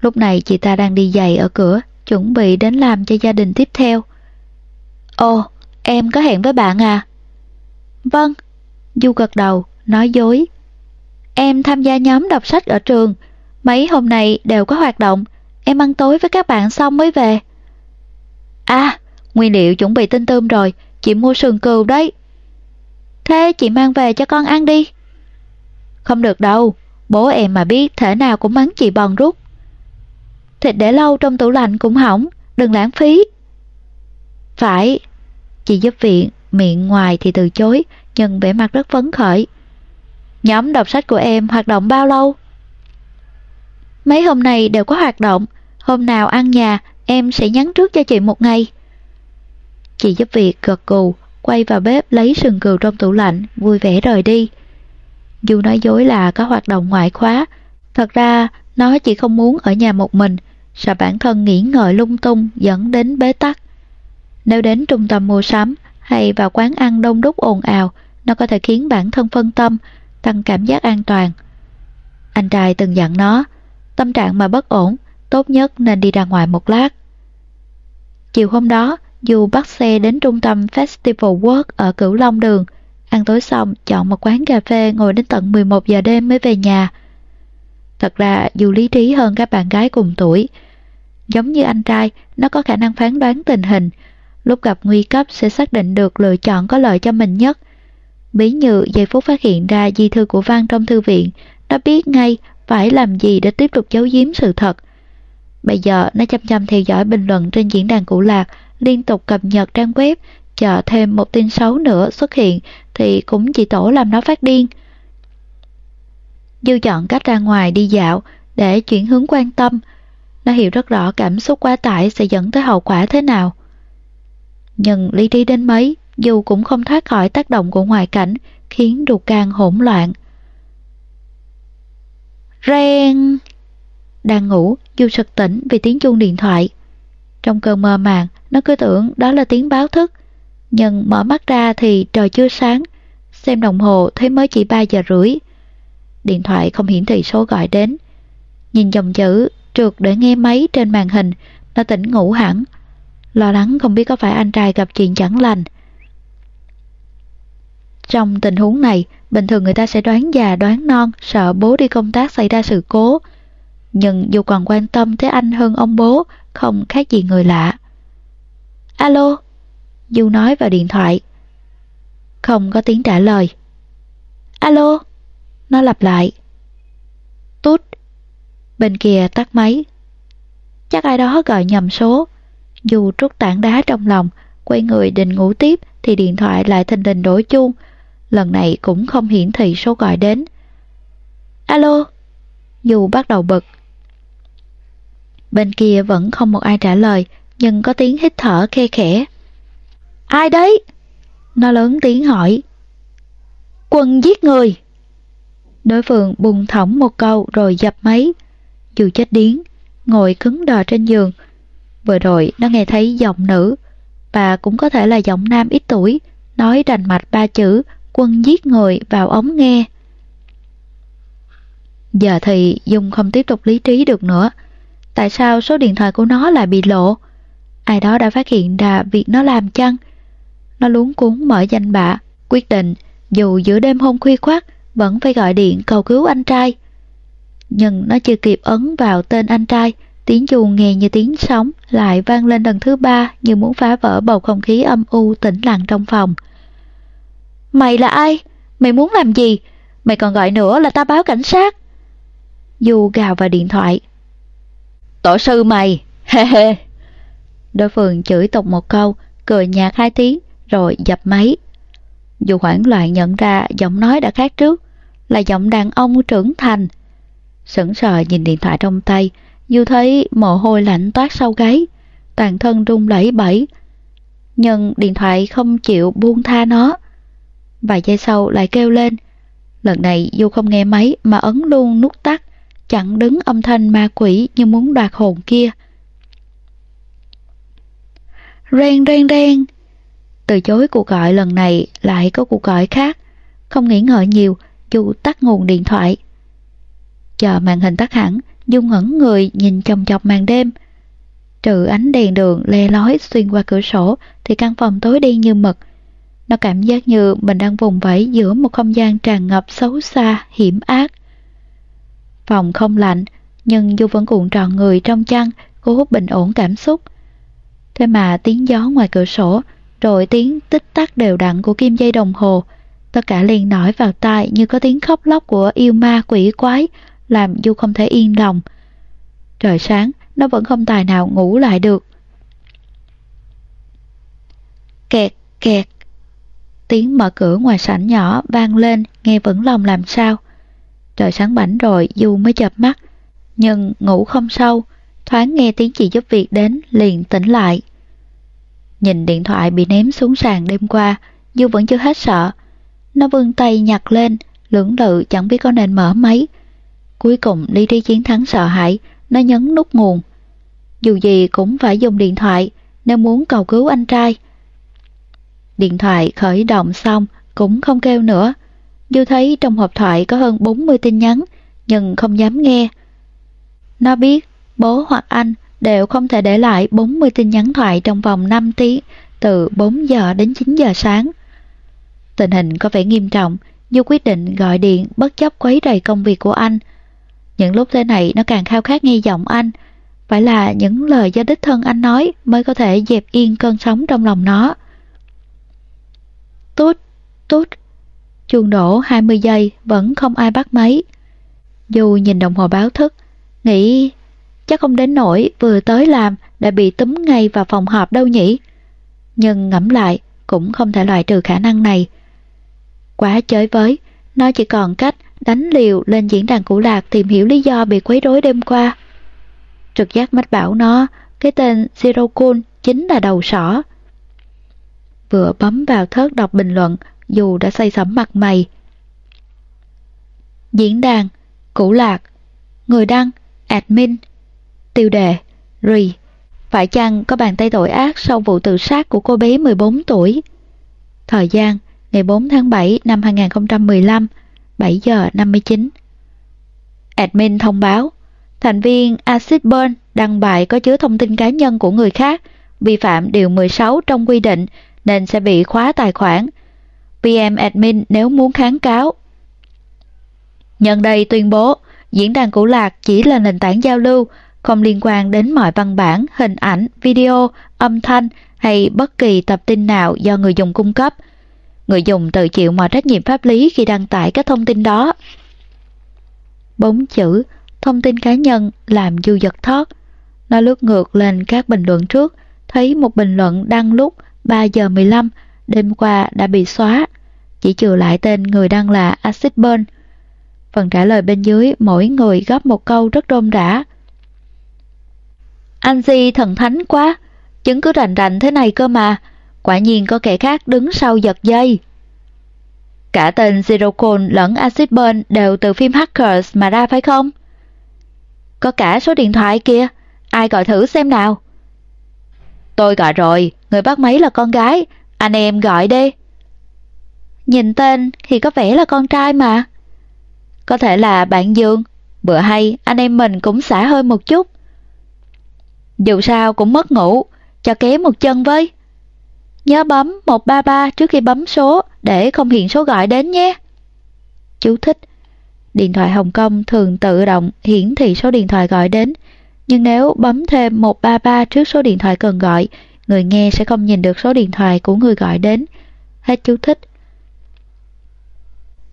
Lúc này chị ta đang đi giày ở cửa, chuẩn bị đến làm cho gia đình tiếp theo. Ồ, em có hẹn với bạn à? Vâng, Du gật đầu, nói dối. Em tham gia nhóm đọc sách ở trường, mấy hôm nay đều có hoạt động, em ăn tối với các bạn xong mới về. À, nguyên liệu chuẩn bị tinh tươm rồi, chị mua sườn cừu đấy. Thế chị mang về cho con ăn đi. Không được đâu, bố em mà biết thể nào cũng mắng chị bòn rút. Thịt để lâu trong tủ lạnh cũng hỏng, đừng lãng phí. Phải, chị giúp viện, miệng ngoài thì từ chối, nhưng vẻ mặt rất phấn khởi. Nhóm đọc sách của em hoạt động bao lâu? Mấy hôm nay đều có hoạt động, hôm nào ăn nhà em sẽ nhắn trước cho chị một ngày. Chị giúp việc gật gù, quay vào bếp lấy sừng cừu trong tủ lạnh, vui vẻ rời đi. Dù nói dối là có hoạt động ngoại khóa, thật ra nó chỉ không muốn ở nhà một mình, sợ bản thân nghĩ ngợi lung tung dẫn đến bế tắc. Nếu đến trung tâm mua sắm hay vào quán ăn đông đúc ồn ào, nó có thể khiến bản thân phân tâm, tăng cảm giác an toàn. Anh trai từng dặn nó, tâm trạng mà bất ổn, tốt nhất nên đi ra ngoài một lát. Chiều hôm đó, dù bắt xe đến trung tâm Festival Work ở Cửu Long Đường, ăn tối xong chọn một quán cà phê ngồi đến tận 11 giờ đêm mới về nhà. Thật ra dù lý trí hơn các bạn gái cùng tuổi, giống như anh trai, nó có khả năng phán đoán tình hình, lúc gặp nguy cấp sẽ xác định được lựa chọn có lợi cho mình nhất. Bí nhự giây phút phát hiện ra di thư của Văn trong thư viện, nó biết ngay phải làm gì để tiếp tục giấu giếm sự thật. Bây giờ nó chăm chăm theo dõi bình luận trên diễn đàn cụ lạc, liên tục cập nhật trang web, chờ thêm một tin xấu nữa xuất hiện thì cũng chỉ tổ làm nó phát điên. Dư chọn cách ra ngoài đi dạo để chuyển hướng quan tâm. Nó hiểu rất rõ cảm xúc quá tải sẽ dẫn tới hậu quả thế nào. Nhưng lý trí đến mấy, dù cũng không thoát khỏi tác động của ngoại cảnh, khiến ruột gan hỗn loạn. Ren! Đang ngủ, Du sực tỉnh vì tiếng chuông điện thoại. Trong cơn mơ màng, nó cứ tưởng đó là tiếng báo thức. Nhưng mở mắt ra thì trời chưa sáng. Xem đồng hồ thấy mới chỉ 3 giờ rưỡi. Điện thoại không hiển thị số gọi đến. Nhìn dòng chữ trượt để nghe máy trên màn hình, nó tỉnh ngủ hẳn. Lo lắng không biết có phải anh trai gặp chuyện chẳng lành. Trong tình huống này, bình thường người ta sẽ đoán già đoán non, sợ bố đi công tác xảy ra sự cố. Nhưng dù còn quan tâm tới anh hơn ông bố, không khác gì người lạ. Alo? Du nói vào điện thoại. Không có tiếng trả lời. Alo? Nó lặp lại. Tút. Bên kia tắt máy. Chắc ai đó gọi nhầm số. Dù trút tảng đá trong lòng, quay người định ngủ tiếp thì điện thoại lại thình lình đổ chuông. Lần này cũng không hiển thị số gọi đến. Alo? Dù bắt đầu bực. Bên kia vẫn không một ai trả lời, nhưng có tiếng hít thở khe khẽ. Ai đấy? Nó lớn tiếng hỏi. Quân giết người. Đối phương bùng thõng một câu rồi dập máy. Dù chết điến, ngồi cứng đờ trên giường. Vừa rồi nó nghe thấy giọng nữ, và cũng có thể là giọng nam ít tuổi, nói rành mạch ba chữ quân giết người vào ống nghe. Giờ thì Dung không tiếp tục lý trí được nữa. Tại sao số điện thoại của nó lại bị lộ? Ai đó đã phát hiện ra việc nó làm chăng? Nó luống cuốn mở danh bạ, quyết định dù giữa đêm hôm khuya khoát vẫn phải gọi điện cầu cứu anh trai. Nhưng nó chưa kịp ấn vào tên anh trai, tiếng chuông nghe như tiếng sóng lại vang lên lần thứ ba như muốn phá vỡ bầu không khí âm u tĩnh lặng trong phòng. Mày là ai? Mày muốn làm gì? Mày còn gọi nữa là ta báo cảnh sát. Du gào vào điện thoại. Tổ sư mày, <laughs> he he. Đối phương chửi tục một câu, cười nhạt hai tiếng, rồi dập máy. Dù hoảng loạn nhận ra giọng nói đã khác trước, là giọng đàn ông trưởng thành. Sững sờ nhìn điện thoại trong tay, dù thấy mồ hôi lạnh toát sau gáy, toàn thân run lẩy bẩy. Nhưng điện thoại không chịu buông tha nó. Vài giây sau lại kêu lên. Lần này dù không nghe máy mà ấn luôn nút tắt, chặn đứng âm thanh ma quỷ như muốn đoạt hồn kia. Ren ren ren. Từ chối cuộc gọi lần này lại có cuộc gọi khác. Không nghĩ ngợi nhiều, dù tắt nguồn điện thoại. Chờ màn hình tắt hẳn, Dung ngẩn người nhìn chồng chọc màn đêm. Trừ ánh đèn đường le lói xuyên qua cửa sổ thì căn phòng tối đen như mực. Nó cảm giác như mình đang vùng vẫy giữa một không gian tràn ngập xấu xa, hiểm ác. Phòng không lạnh, nhưng Du vẫn cuộn tròn người trong chăn, cố bình ổn cảm xúc. Thế mà tiếng gió ngoài cửa sổ, rồi tiếng tích tắc đều đặn của kim dây đồng hồ, tất cả liền nổi vào tai như có tiếng khóc lóc của yêu ma quỷ quái, làm Du không thể yên lòng. Trời sáng, nó vẫn không tài nào ngủ lại được. Kẹt, kẹt. tiếng mở cửa ngoài sảnh nhỏ vang lên nghe vẫn lòng làm sao. Trời sáng bảnh rồi Du mới chợp mắt, nhưng ngủ không sâu, thoáng nghe tiếng chị giúp việc đến liền tỉnh lại. Nhìn điện thoại bị ném xuống sàn đêm qua, Du vẫn chưa hết sợ. Nó vươn tay nhặt lên, lưỡng lự chẳng biết có nên mở máy. Cuối cùng lý trí chiến thắng sợ hãi, nó nhấn nút nguồn. Dù gì cũng phải dùng điện thoại nếu muốn cầu cứu anh trai. Điện thoại khởi động xong cũng không kêu nữa. Du thấy trong hộp thoại có hơn 40 tin nhắn nhưng không dám nghe. Nó biết bố hoặc anh đều không thể để lại 40 tin nhắn thoại trong vòng 5 tiếng từ 4 giờ đến 9 giờ sáng. Tình hình có vẻ nghiêm trọng, Du quyết định gọi điện bất chấp quấy rầy công việc của anh. Những lúc thế này nó càng khao khát nghe giọng anh, phải là những lời do đích thân anh nói mới có thể dẹp yên cơn sóng trong lòng nó. Tút, tút, chuông đổ 20 giây vẫn không ai bắt máy. Dù nhìn đồng hồ báo thức, nghĩ chắc không đến nỗi vừa tới làm đã bị túm ngay vào phòng họp đâu nhỉ. Nhưng ngẫm lại cũng không thể loại trừ khả năng này. Quá chới với, nó chỉ còn cách đánh liều lên diễn đàn cũ lạc tìm hiểu lý do bị quấy rối đêm qua. Trực giác mách bảo nó, cái tên Zero Cool chính là đầu sỏ. Vừa bấm vào thớt đọc bình luận, dù đã say sẩm mặt mày. Diễn đàn, cũ lạc, người đăng, admin, tiêu đề, re. Phải chăng có bàn tay tội ác sau vụ tự sát của cô bé 14 tuổi? Thời gian, ngày 4 tháng 7 năm 2015, 7 giờ 59. Admin thông báo, thành viên Acid Burn đăng bài có chứa thông tin cá nhân của người khác, vi phạm điều 16 trong quy định nên sẽ bị khóa tài khoản. PM Admin nếu muốn kháng cáo. Nhân đây tuyên bố, diễn đàn cũ lạc chỉ là nền tảng giao lưu, không liên quan đến mọi văn bản, hình ảnh, video, âm thanh hay bất kỳ tập tin nào do người dùng cung cấp. Người dùng tự chịu mọi trách nhiệm pháp lý khi đăng tải các thông tin đó. Bốn chữ thông tin cá nhân làm du giật thoát. Nó lướt ngược lên các bình luận trước, thấy một bình luận đăng lúc 3 giờ 15, đêm qua đã bị xóa. Chỉ trừ lại tên người đăng là Acid Burn. Phần trả lời bên dưới mỗi người góp một câu rất rôm rã. Anh Di thần thánh quá, chứng cứ rành rành thế này cơ mà, quả nhiên có kẻ khác đứng sau giật dây. Cả tên Zero lẫn Acid Burn đều từ phim Hackers mà ra phải không? Có cả số điện thoại kia, ai gọi thử xem nào. Tôi gọi rồi, người bắt máy là con gái, anh em gọi đi. Nhìn tên thì có vẻ là con trai mà. Có thể là bạn Dương, bữa hay anh em mình cũng xả hơi một chút. Dù sao cũng mất ngủ, cho ké một chân với. Nhớ bấm 133 trước khi bấm số để không hiện số gọi đến nhé. Chú thích Điện thoại Hồng Kông thường tự động hiển thị số điện thoại gọi đến, nhưng nếu bấm thêm 133 trước số điện thoại cần gọi, người nghe sẽ không nhìn được số điện thoại của người gọi đến. Hết chú thích.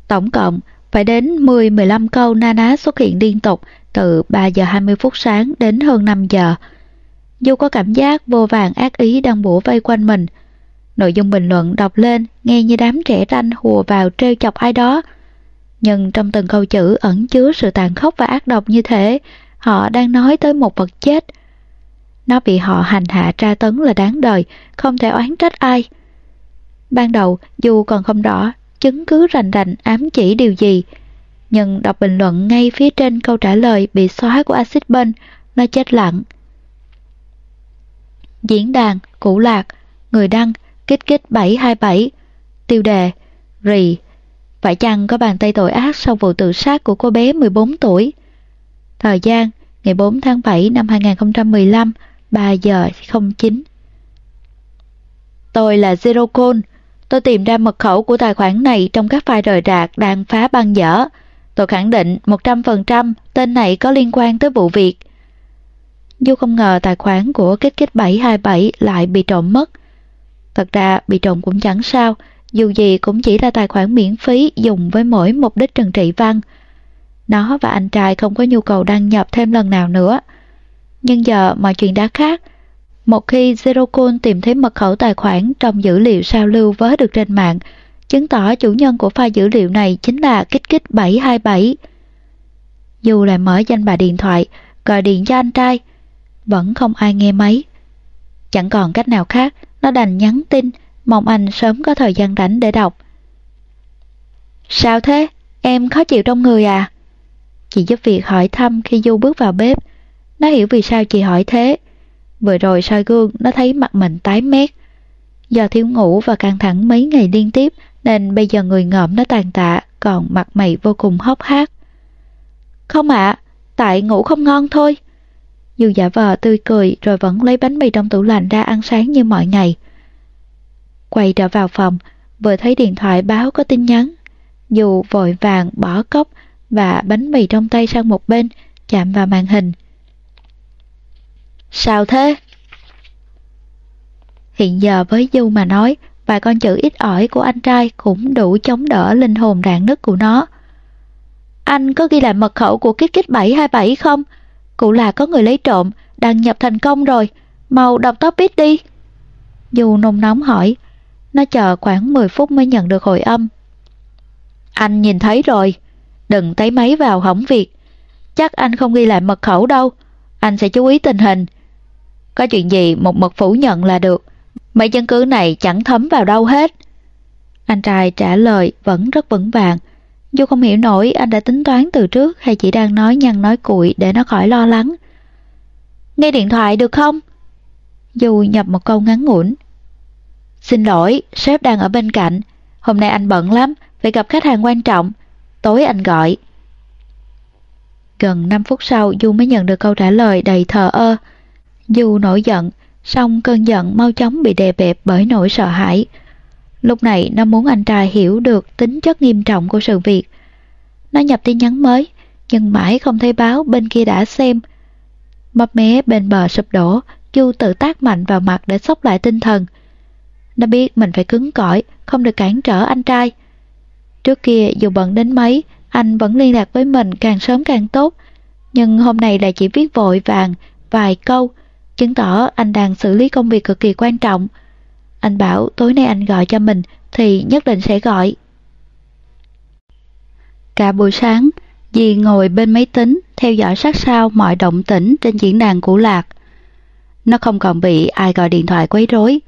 Tổng cộng, phải đến 10-15 câu na ná xuất hiện liên tục từ 3 giờ 20 phút sáng đến hơn 5 giờ. Dù có cảm giác vô vàng ác ý đang bủa vây quanh mình, nội dung bình luận đọc lên nghe như đám trẻ ranh hùa vào trêu chọc ai đó, nhưng trong từng câu chữ ẩn chứa sự tàn khốc và ác độc như thế, họ đang nói tới một vật chết. Nó bị họ hành hạ tra tấn là đáng đời, không thể oán trách ai. Ban đầu, dù còn không rõ, chứng cứ rành rành ám chỉ điều gì, nhưng đọc bình luận ngay phía trên câu trả lời bị xóa của Acid Ben, nó chết lặng. Diễn đàn, cụ lạc, người đăng, kích kích 727, tiêu đề, rì, phải chăng có bàn tay tội ác sau vụ tự sát của cô bé 14 tuổi? Thời gian, ngày 4 tháng 7 năm 2015, 3 giờ 09. Tôi là Zero Call. Tôi tìm ra mật khẩu của tài khoản này trong các file rời rạc đang phá băng dở. Tôi khẳng định 100% tên này có liên quan tới vụ việc. Du không ngờ tài khoản của kích kích 727 lại bị trộm mất. Thật ra bị trộm cũng chẳng sao, dù gì cũng chỉ là tài khoản miễn phí dùng với mỗi mục đích trần trị văn. Nó và anh trai không có nhu cầu đăng nhập thêm lần nào nữa. Nhưng giờ mọi chuyện đã khác. Một khi Zerocon tìm thấy mật khẩu tài khoản trong dữ liệu sao lưu vớ được trên mạng, chứng tỏ chủ nhân của file dữ liệu này chính là kích kích 727. Dù lại mở danh bà điện thoại, gọi điện cho anh trai, vẫn không ai nghe máy. Chẳng còn cách nào khác, nó đành nhắn tin, mong anh sớm có thời gian rảnh để đọc. Sao thế? Em khó chịu trong người à? Chị giúp việc hỏi thăm khi Du bước vào bếp. Nó hiểu vì sao chị hỏi thế. Vừa rồi soi gương, nó thấy mặt mình tái mét. Do thiếu ngủ và căng thẳng mấy ngày liên tiếp, nên bây giờ người ngợm nó tàn tạ, còn mặt mày vô cùng hốc hác. Không ạ, tại ngủ không ngon thôi. Dù giả vờ tươi cười rồi vẫn lấy bánh mì trong tủ lạnh ra ăn sáng như mọi ngày. Quay trở vào phòng, vừa thấy điện thoại báo có tin nhắn. Dù vội vàng bỏ cốc và bánh mì trong tay sang một bên, chạm vào màn hình. Sao thế? Hiện giờ với Du mà nói, vài con chữ ít ỏi của anh trai cũng đủ chống đỡ linh hồn rạn nứt của nó. Anh có ghi lại mật khẩu của kích kích 727 không? Cụ là có người lấy trộm, đăng nhập thành công rồi. Mau đọc topic đi. Dù nôn nóng hỏi. Nó chờ khoảng 10 phút mới nhận được hồi âm. Anh nhìn thấy rồi. Đừng thấy máy vào hỏng việc. Chắc anh không ghi lại mật khẩu đâu. Anh sẽ chú ý tình hình. Có chuyện gì một mật phủ nhận là được. Mấy chứng cứ này chẳng thấm vào đâu hết. Anh trai trả lời vẫn rất vững vàng. Dù không hiểu nổi anh đã tính toán từ trước hay chỉ đang nói nhăn nói cuội để nó khỏi lo lắng. Nghe điện thoại được không? Dù nhập một câu ngắn ngủn. Xin lỗi, sếp đang ở bên cạnh. Hôm nay anh bận lắm, phải gặp khách hàng quan trọng. Tối anh gọi. Gần 5 phút sau Du mới nhận được câu trả lời đầy thờ ơ. Du nổi giận, song cơn giận mau chóng bị đè bẹp bởi nỗi sợ hãi. Lúc này nó muốn anh trai hiểu được tính chất nghiêm trọng của sự việc. Nó nhập tin nhắn mới, nhưng mãi không thấy báo bên kia đã xem. Mập mé bên bờ sụp đổ, chu tự tác mạnh vào mặt để sốc lại tinh thần. Nó biết mình phải cứng cỏi, không được cản trở anh trai. Trước kia dù bận đến mấy, anh vẫn liên lạc với mình càng sớm càng tốt. Nhưng hôm nay lại chỉ viết vội vàng, vài câu, chứng tỏ anh đang xử lý công việc cực kỳ quan trọng. Anh bảo tối nay anh gọi cho mình thì nhất định sẽ gọi. Cả buổi sáng, dì ngồi bên máy tính theo dõi sát sao mọi động tĩnh trên diễn đàn của Lạc. Nó không còn bị ai gọi điện thoại quấy rối.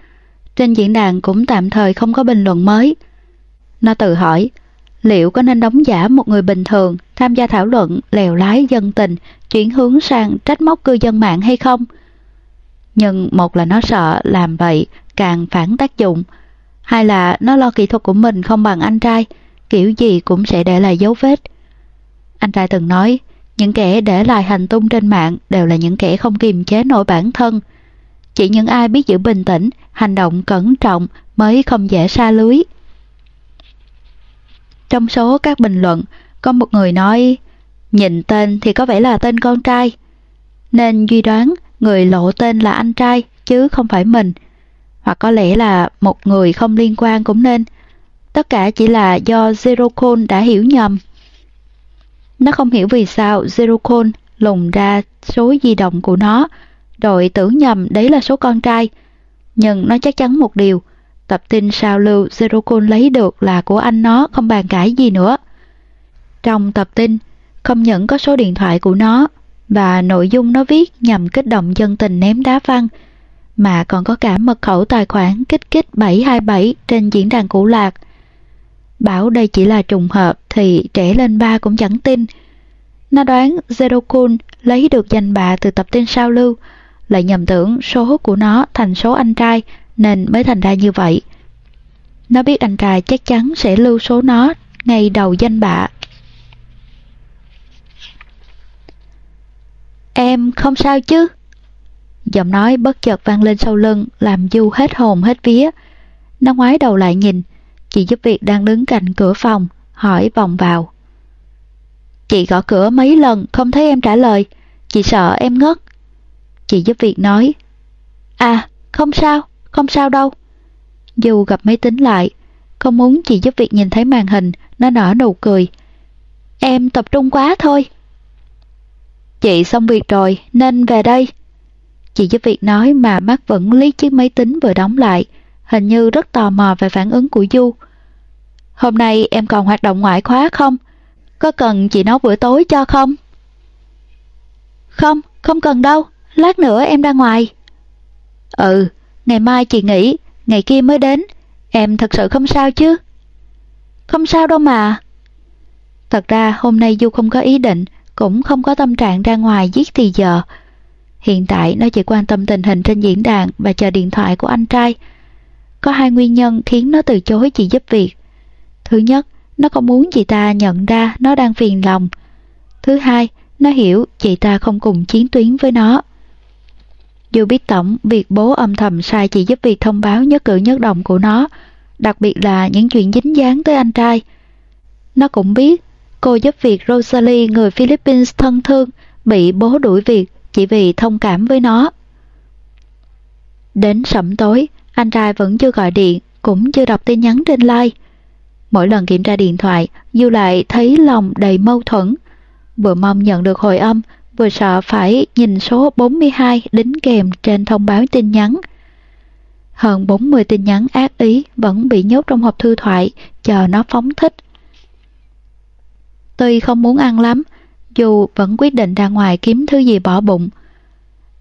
Trên diễn đàn cũng tạm thời không có bình luận mới. Nó tự hỏi, liệu có nên đóng giả một người bình thường tham gia thảo luận lèo lái dân tình chuyển hướng sang trách móc cư dân mạng hay không? Nhưng một là nó sợ làm vậy càng phản tác dụng, Hay là nó lo kỹ thuật của mình không bằng anh trai, kiểu gì cũng sẽ để lại dấu vết. Anh trai từng nói, những kẻ để lại hành tung trên mạng đều là những kẻ không kiềm chế nổi bản thân. Chỉ những ai biết giữ bình tĩnh, hành động cẩn trọng mới không dễ xa lưới. Trong số các bình luận, có một người nói, nhìn tên thì có vẻ là tên con trai. Nên Duy đoán người lộ tên là anh trai chứ không phải mình. Hoặc có lẽ là một người không liên quan cũng nên. Tất cả chỉ là do Zerocon đã hiểu nhầm. Nó không hiểu vì sao Zerocon lùng ra số di động của nó, đội tưởng nhầm đấy là số con trai. Nhưng nó chắc chắn một điều, tập tin sao lưu Zerocon lấy được là của anh nó không bàn cãi gì nữa. Trong tập tin, không những có số điện thoại của nó và nội dung nó viết nhằm kích động dân tình ném đá văng, mà còn có cả mật khẩu tài khoản kích kích 727 trên diễn đàn cũ lạc. Bảo đây chỉ là trùng hợp thì trẻ lên ba cũng chẳng tin. Nó đoán Zerokun lấy được danh bạ từ tập tin sao lưu, lại nhầm tưởng số của nó thành số anh trai nên mới thành ra như vậy. Nó biết anh trai chắc chắn sẽ lưu số nó ngay đầu danh bạ. Em không sao chứ? Giọng nói bất chợt vang lên sau lưng làm Du hết hồn hết vía. Nó ngoái đầu lại nhìn, chị giúp việc đang đứng cạnh cửa phòng, hỏi vòng vào. Chị gõ cửa mấy lần không thấy em trả lời, chị sợ em ngất. Chị giúp việc nói, À, không sao, không sao đâu. Du gặp máy tính lại, không muốn chị giúp việc nhìn thấy màn hình, nó nở nụ cười. Em tập trung quá thôi. Chị xong việc rồi, nên về đây. Chị giúp việc nói mà mắt vẫn liếc chiếc máy tính vừa đóng lại, hình như rất tò mò về phản ứng của Du. Hôm nay em còn hoạt động ngoại khóa không? Có cần chị nấu bữa tối cho không? Không, không cần đâu, lát nữa em ra ngoài. Ừ, ngày mai chị nghỉ, ngày kia mới đến, em thật sự không sao chứ? Không sao đâu mà. Thật ra hôm nay Du không có ý định, cũng không có tâm trạng ra ngoài giết thì giờ. Hiện tại nó chỉ quan tâm tình hình trên diễn đàn và chờ điện thoại của anh trai. Có hai nguyên nhân khiến nó từ chối chị giúp việc. Thứ nhất, nó không muốn chị ta nhận ra nó đang phiền lòng. Thứ hai, nó hiểu chị ta không cùng chiến tuyến với nó. Dù biết tổng việc bố âm thầm sai chị giúp việc thông báo nhất cử nhất động của nó, đặc biệt là những chuyện dính dáng tới anh trai. Nó cũng biết cô giúp việc Rosalie người Philippines thân thương bị bố đuổi việc chỉ vì thông cảm với nó. Đến sẩm tối, anh trai vẫn chưa gọi điện, cũng chưa đọc tin nhắn trên like. Mỗi lần kiểm tra điện thoại, Du lại thấy lòng đầy mâu thuẫn. Vừa mong nhận được hồi âm, vừa sợ phải nhìn số 42 đính kèm trên thông báo tin nhắn. Hơn 40 tin nhắn ác ý vẫn bị nhốt trong hộp thư thoại, chờ nó phóng thích. Tuy không muốn ăn lắm, dù vẫn quyết định ra ngoài kiếm thứ gì bỏ bụng.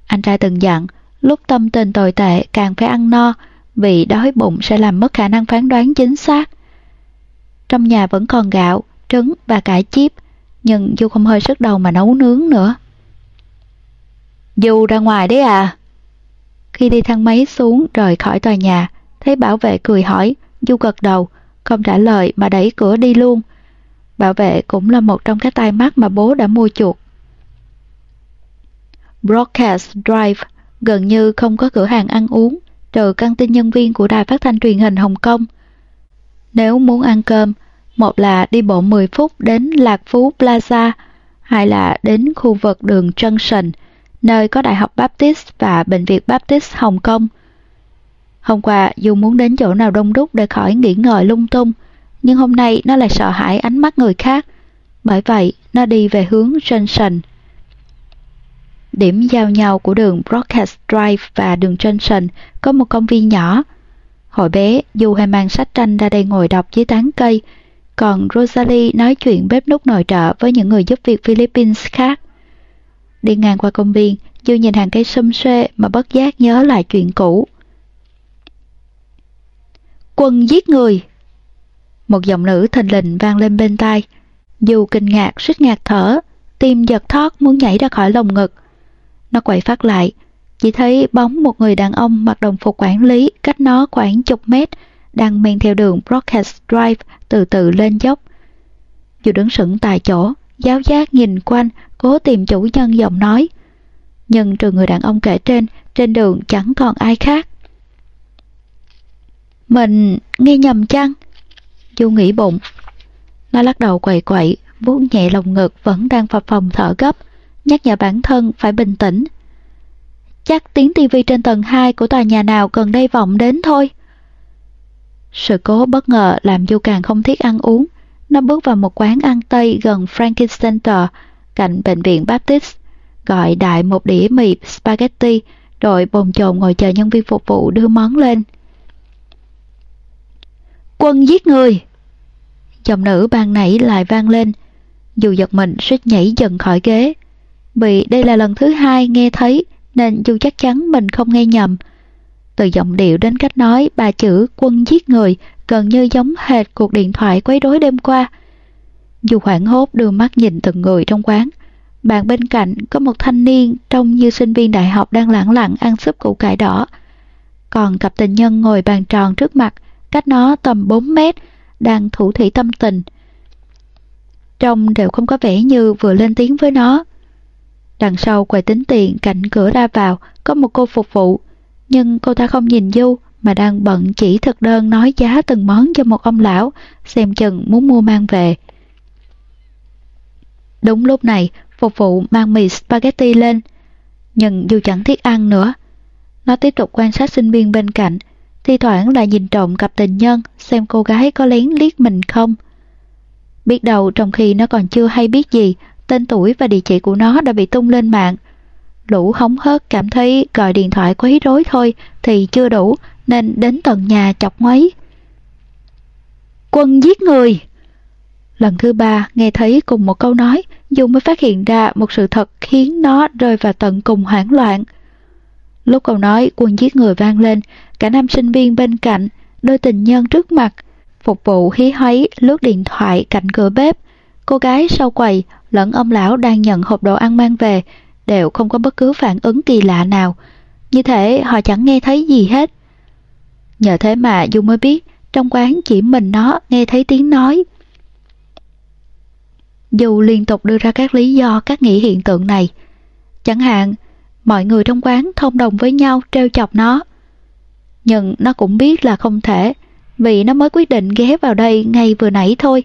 Anh trai từng dặn, lúc tâm tình tồi tệ càng phải ăn no, vì đói bụng sẽ làm mất khả năng phán đoán chính xác. Trong nhà vẫn còn gạo, trứng và cải chiếp, nhưng Du không hơi sức đầu mà nấu nướng nữa. Du ra ngoài đấy à? Khi đi thang máy xuống rời khỏi tòa nhà, thấy bảo vệ cười hỏi, Du gật đầu, không trả lời mà đẩy cửa đi luôn. Bảo vệ cũng là một trong các tai mắt mà bố đã mua chuộc. Broadcast Drive gần như không có cửa hàng ăn uống, trừ căng tin nhân viên của đài phát thanh truyền hình Hồng Kông. Nếu muốn ăn cơm, một là đi bộ 10 phút đến Lạc Phú Plaza, hai là đến khu vực đường Junction, nơi có Đại học Baptist và Bệnh viện Baptist Hồng Kông. Hôm qua, dù muốn đến chỗ nào đông đúc để khỏi nghỉ ngợi lung tung, nhưng hôm nay nó lại sợ hãi ánh mắt người khác. Bởi vậy, nó đi về hướng Junction. Điểm giao nhau của đường Broadcast Drive và đường Junction có một công viên nhỏ. Hồi bé, dù hay mang sách tranh ra đây ngồi đọc dưới tán cây, còn Rosalie nói chuyện bếp nút nội trợ với những người giúp việc Philippines khác. Đi ngang qua công viên, Du nhìn hàng cây xum xuê mà bất giác nhớ lại chuyện cũ. Quân giết người một giọng nữ thình lình vang lên bên tai. Dù kinh ngạc, suýt ngạt thở, tim giật thót muốn nhảy ra khỏi lồng ngực. Nó quay phát lại, chỉ thấy bóng một người đàn ông mặc đồng phục quản lý cách nó khoảng chục mét, đang men theo đường Broadcast Drive từ từ lên dốc. Dù đứng sững tại chỗ, giáo giác nhìn quanh, cố tìm chủ nhân giọng nói. Nhưng trừ người đàn ông kể trên, trên đường chẳng còn ai khác. Mình nghe nhầm chăng? Du nghĩ bụng. Nó lắc đầu quậy quậy, vuốt nhẹ lồng ngực vẫn đang phập phòng thở gấp, nhắc nhở bản thân phải bình tĩnh. Chắc tiếng tivi trên tầng 2 của tòa nhà nào gần đây vọng đến thôi. Sự cố bất ngờ làm Du càng không thiết ăn uống. Nó bước vào một quán ăn Tây gần Franklin Center, cạnh bệnh viện Baptist, gọi đại một đĩa mì spaghetti, rồi bồn chồn ngồi chờ nhân viên phục vụ đưa món lên. Quân giết người! Giọng nữ ban nãy lại vang lên, dù giật mình suýt nhảy dần khỏi ghế. Vì đây là lần thứ hai nghe thấy, nên dù chắc chắn mình không nghe nhầm, từ giọng điệu đến cách nói ba chữ quân giết người gần như giống hệt cuộc điện thoại quấy rối đêm qua. Dù hoảng hốt đưa mắt nhìn từng người trong quán, bàn bên cạnh có một thanh niên trông như sinh viên đại học đang lẳng lặng ăn súp củ cải đỏ. Còn cặp tình nhân ngồi bàn tròn trước mặt, cách nó tầm 4 mét, đang thủ thủy tâm tình. Trông đều không có vẻ như vừa lên tiếng với nó. Đằng sau quầy tính tiền cạnh cửa ra vào có một cô phục vụ nhưng cô ta không nhìn Du mà đang bận chỉ thực đơn nói giá từng món cho một ông lão, xem chừng muốn mua mang về. Đúng lúc này, phục vụ mang mì spaghetti lên, nhưng dù chẳng thiết ăn nữa. Nó tiếp tục quan sát sinh viên bên cạnh, thi thoảng lại nhìn trộm cặp tình nhân xem cô gái có lén liếc mình không. Biết đầu trong khi nó còn chưa hay biết gì, tên tuổi và địa chỉ của nó đã bị tung lên mạng, Lũ hóng hớt cảm thấy gọi điện thoại quấy rối thôi thì chưa đủ nên đến tận nhà chọc ngoáy. quân giết người. Lần thứ ba nghe thấy cùng một câu nói, dù mới phát hiện ra một sự thật khiến nó rơi vào tận cùng hoảng loạn. Lúc câu nói quân giết người vang lên, cả nam sinh viên bên cạnh, đôi tình nhân trước mặt, phục vụ hí hoáy lướt điện thoại cạnh cửa bếp. Cô gái sau quầy lẫn ông lão đang nhận hộp đồ ăn mang về đều không có bất cứ phản ứng kỳ lạ nào. Như thể họ chẳng nghe thấy gì hết. Nhờ thế mà Du mới biết trong quán chỉ mình nó nghe thấy tiếng nói. Dù liên tục đưa ra các lý do các nghĩ hiện tượng này. Chẳng hạn, mọi người trong quán thông đồng với nhau treo chọc nó. Nhưng nó cũng biết là không thể, vì nó mới quyết định ghé vào đây ngay vừa nãy thôi.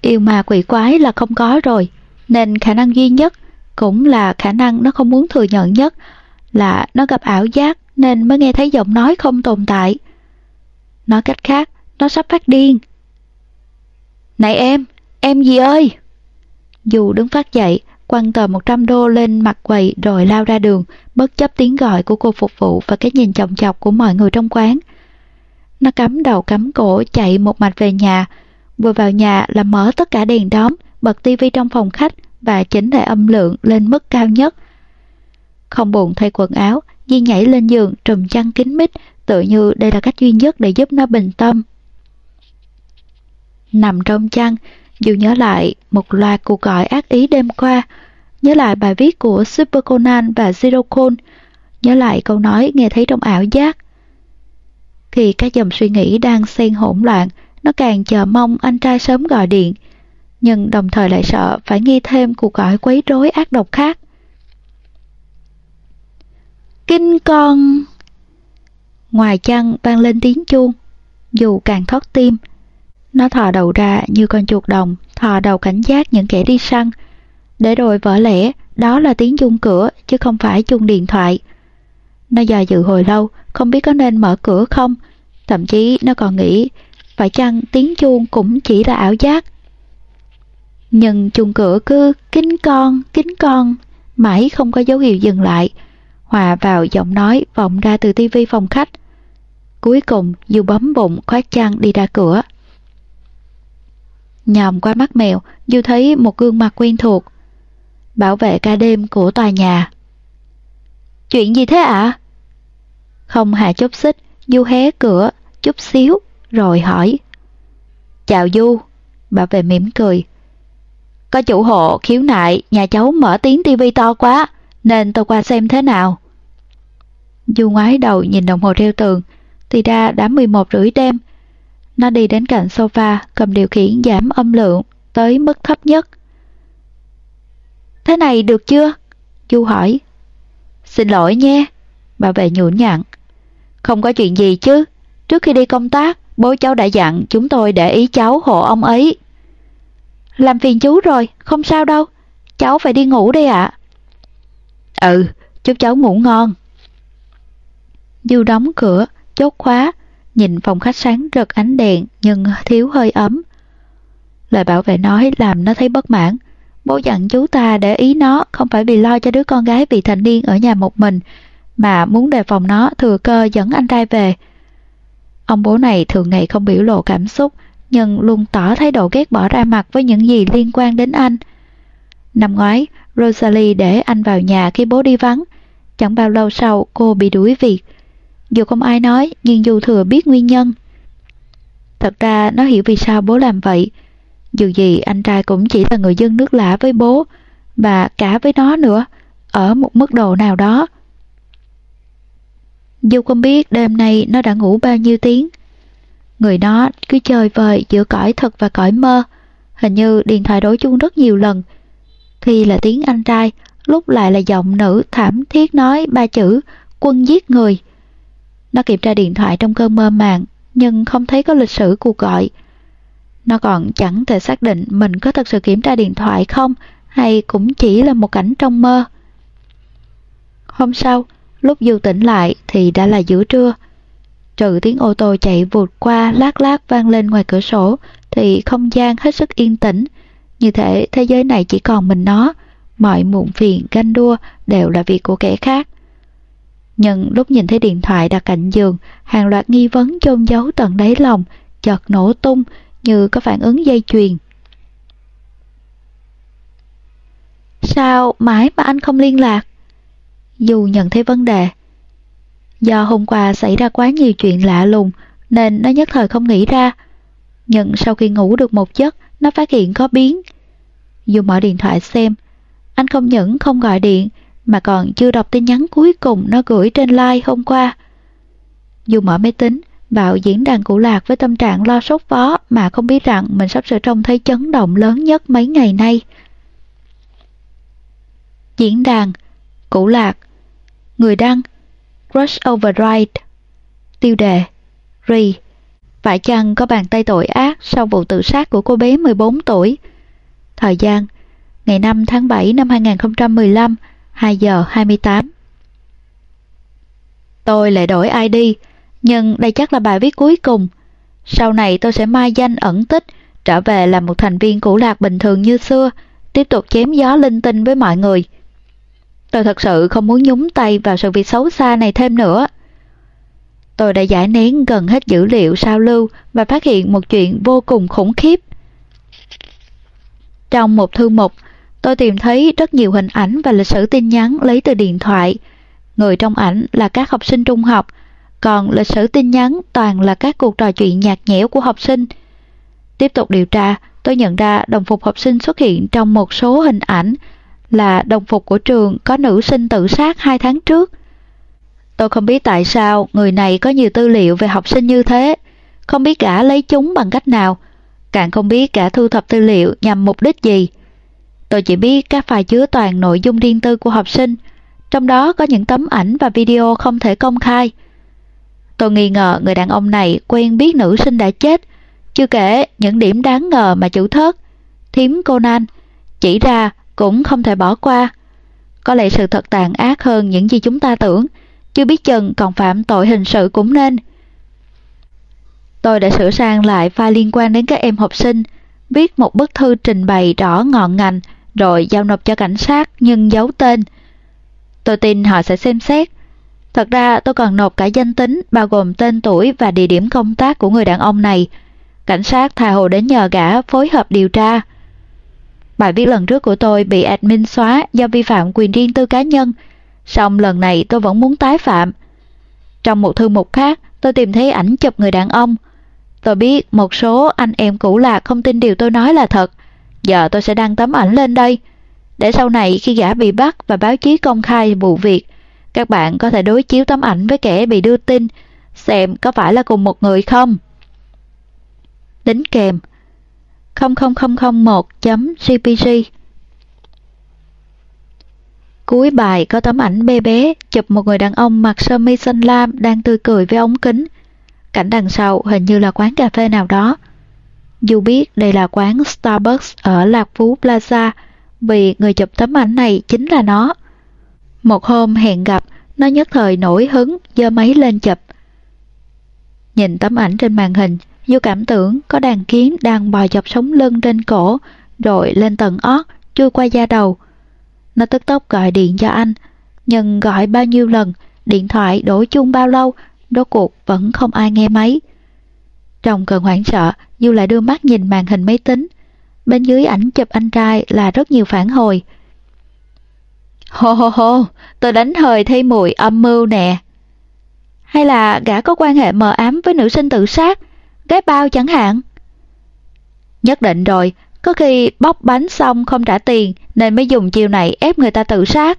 Yêu mà quỷ quái là không có rồi, nên khả năng duy nhất cũng là khả năng nó không muốn thừa nhận nhất là nó gặp ảo giác nên mới nghe thấy giọng nói không tồn tại. Nói cách khác, nó sắp phát điên. Này em, em gì ơi? Dù đứng phát dậy, quăng tờ 100 đô lên mặt quầy rồi lao ra đường, bất chấp tiếng gọi của cô phục vụ và cái nhìn chồng chọc của mọi người trong quán. Nó cắm đầu cắm cổ chạy một mạch về nhà, vừa vào nhà là mở tất cả đèn đóm, bật tivi trong phòng khách và chỉnh lại âm lượng lên mức cao nhất. Không buồn thay quần áo, Di nhảy lên giường trùm chăn kín mít, tự như đây là cách duy nhất để giúp nó bình tâm. Nằm trong chăn, dù nhớ lại một loạt cuộc gọi ác ý đêm qua, nhớ lại bài viết của Super Conan và Zero Cone, nhớ lại câu nói nghe thấy trong ảo giác. Khi các dòng suy nghĩ đang xen hỗn loạn, nó càng chờ mong anh trai sớm gọi điện, nhưng đồng thời lại sợ phải nghe thêm cuộc gọi quấy rối ác độc khác. Kinh con! Ngoài chăn vang lên tiếng chuông, dù càng thoát tim, nó thò đầu ra như con chuột đồng, thò đầu cảnh giác những kẻ đi săn. Để rồi vỡ lẽ, đó là tiếng chuông cửa chứ không phải chuông điện thoại. Nó dò dự hồi lâu, không biết có nên mở cửa không. Thậm chí nó còn nghĩ, phải chăng tiếng chuông cũng chỉ là ảo giác. Nhưng chuông cửa cứ kính con, kính con, mãi không có dấu hiệu dừng lại, hòa vào giọng nói vọng ra từ tivi phòng khách. Cuối cùng, dù bấm bụng khoát chăn đi ra cửa. Nhòm qua mắt mèo, Du thấy một gương mặt quen thuộc. Bảo vệ ca đêm của tòa nhà. Chuyện gì thế ạ? Không hạ chút xích, Du hé cửa, chút xíu, rồi hỏi. Chào Du, bảo vệ mỉm cười. Có chủ hộ khiếu nại nhà cháu mở tiếng tivi to quá, nên tôi qua xem thế nào. Du ngoái đầu nhìn đồng hồ treo tường, thì ra đã 11 rưỡi đêm, nó đi đến cạnh sofa, cầm điều khiển giảm âm lượng tới mức thấp nhất. Thế này được chưa? Chu hỏi. Xin lỗi nhé. Bà vệ nhũn nhặn. Không có chuyện gì chứ. Trước khi đi công tác, bố cháu đã dặn chúng tôi để ý cháu hộ ông ấy. Làm phiền chú rồi, không sao đâu. Cháu phải đi ngủ đây ạ. Ừ, chúc cháu ngủ ngon. Du đóng cửa, chốt khóa, nhìn phòng khách sáng rực ánh đèn nhưng thiếu hơi ấm. Lời bảo vệ nói làm nó thấy bất mãn. Bố dặn chú ta để ý nó không phải vì lo cho đứa con gái vị thành niên ở nhà một mình, mà muốn đề phòng nó thừa cơ dẫn anh trai về. Ông bố này thường ngày không biểu lộ cảm xúc, nhưng luôn tỏ thái độ ghét bỏ ra mặt với những gì liên quan đến anh. Năm ngoái, Rosalie để anh vào nhà khi bố đi vắng. Chẳng bao lâu sau, cô bị đuổi việc. Dù không ai nói, nhưng dù thừa biết nguyên nhân. Thật ra nó hiểu vì sao bố làm vậy. Dù gì anh trai cũng chỉ là người dân nước lạ với bố, và cả với nó nữa, ở một mức độ nào đó. Dù không biết đêm nay nó đã ngủ bao nhiêu tiếng. Người nó cứ chơi vời giữa cõi thật và cõi mơ. Hình như điện thoại đổ chuông rất nhiều lần. Khi là tiếng anh trai, lúc lại là giọng nữ thảm thiết nói ba chữ quân giết người. Nó kiểm tra điện thoại trong cơn mơ màng, nhưng không thấy có lịch sử cuộc gọi. Nó còn chẳng thể xác định mình có thật sự kiểm tra điện thoại không, hay cũng chỉ là một cảnh trong mơ. Hôm sau, lúc Du tỉnh lại thì đã là giữa trưa. Trừ tiếng ô tô chạy vụt qua lát lát vang lên ngoài cửa sổ, thì không gian hết sức yên tĩnh. Như thể thế giới này chỉ còn mình nó, mọi muộn phiền, ganh đua đều là việc của kẻ khác. Nhưng lúc nhìn thấy điện thoại đặt cạnh giường, hàng loạt nghi vấn chôn giấu tận đáy lòng, chợt nổ tung như có phản ứng dây chuyền. Sao mãi mà anh không liên lạc? Dù nhận thấy vấn đề. Do hôm qua xảy ra quá nhiều chuyện lạ lùng nên nó nhất thời không nghĩ ra. Nhưng sau khi ngủ được một giấc, nó phát hiện có biến. Dù mở điện thoại xem, anh không những không gọi điện mà còn chưa đọc tin nhắn cuối cùng nó gửi trên like hôm qua. Dù mở máy tính, Bảo diễn đàn cụ lạc với tâm trạng lo sốt vó mà không biết rằng mình sắp sửa trông thấy chấn động lớn nhất mấy ngày nay. Diễn đàn Cụ lạc Người đăng Crush Override Tiêu đề Re Phải chăng có bàn tay tội ác sau vụ tự sát của cô bé 14 tuổi? Thời gian Ngày 5 tháng 7 năm 2015 2 giờ 28 Tôi lại đổi ID nhưng đây chắc là bài viết cuối cùng. Sau này tôi sẽ mai danh ẩn tích, trở về làm một thành viên cũ lạc bình thường như xưa, tiếp tục chém gió linh tinh với mọi người. Tôi thật sự không muốn nhúng tay vào sự việc xấu xa này thêm nữa. Tôi đã giải nén gần hết dữ liệu sao lưu và phát hiện một chuyện vô cùng khủng khiếp. Trong một thư mục, tôi tìm thấy rất nhiều hình ảnh và lịch sử tin nhắn lấy từ điện thoại. Người trong ảnh là các học sinh trung học, còn lịch sử tin nhắn toàn là các cuộc trò chuyện nhạt nhẽo của học sinh. Tiếp tục điều tra, tôi nhận ra đồng phục học sinh xuất hiện trong một số hình ảnh là đồng phục của trường có nữ sinh tự sát hai tháng trước. Tôi không biết tại sao người này có nhiều tư liệu về học sinh như thế, không biết gã lấy chúng bằng cách nào, càng không biết gã thu thập tư liệu nhằm mục đích gì. Tôi chỉ biết các file chứa toàn nội dung riêng tư của học sinh, trong đó có những tấm ảnh và video không thể công khai. Tôi nghi ngờ người đàn ông này quen biết nữ sinh đã chết, chưa kể những điểm đáng ngờ mà chủ thớt, thím Conan, chỉ ra cũng không thể bỏ qua. Có lẽ sự thật tàn ác hơn những gì chúng ta tưởng, chưa biết chừng còn phạm tội hình sự cũng nên. Tôi đã sửa sang lại file liên quan đến các em học sinh, viết một bức thư trình bày rõ ngọn ngành, rồi giao nộp cho cảnh sát nhưng giấu tên. Tôi tin họ sẽ xem xét, Thật ra tôi còn nộp cả danh tính bao gồm tên tuổi và địa điểm công tác của người đàn ông này. Cảnh sát tha hồ đến nhờ gã phối hợp điều tra. Bài viết lần trước của tôi bị admin xóa do vi phạm quyền riêng tư cá nhân. Song lần này tôi vẫn muốn tái phạm. Trong một thư mục khác, tôi tìm thấy ảnh chụp người đàn ông. Tôi biết một số anh em cũ lạc không tin điều tôi nói là thật. Giờ tôi sẽ đăng tấm ảnh lên đây. Để sau này khi gã bị bắt và báo chí công khai vụ việc, các bạn có thể đối chiếu tấm ảnh với kẻ bị đưa tin, xem có phải là cùng một người không. Đính kèm 00001.jpg Cuối bài có tấm ảnh bê bé chụp một người đàn ông mặc sơ mi xanh lam đang tươi cười với ống kính. Cảnh đằng sau hình như là quán cà phê nào đó. Dù biết đây là quán Starbucks ở Lạc Phú Plaza vì người chụp tấm ảnh này chính là nó. Một hôm hẹn gặp, nó nhất thời nổi hứng, giơ máy lên chụp. Nhìn tấm ảnh trên màn hình, Du cảm tưởng có đàn kiến đang bò dọc sống lưng trên cổ, rồi lên tận ót, chui qua da đầu. Nó tức tốc gọi điện cho anh, nhưng gọi bao nhiêu lần, điện thoại đổ chung bao lâu, rốt cuộc vẫn không ai nghe máy. Trong cơn hoảng sợ, Du lại đưa mắt nhìn màn hình máy tính. Bên dưới ảnh chụp anh trai là rất nhiều phản hồi. Hô hô hô, tôi đánh hơi thay mùi âm mưu nè. Hay là gã có quan hệ mờ ám với nữ sinh tự sát, gái bao chẳng hạn? Nhất định rồi, có khi bóc bánh xong không trả tiền nên mới dùng chiều này ép người ta tự sát.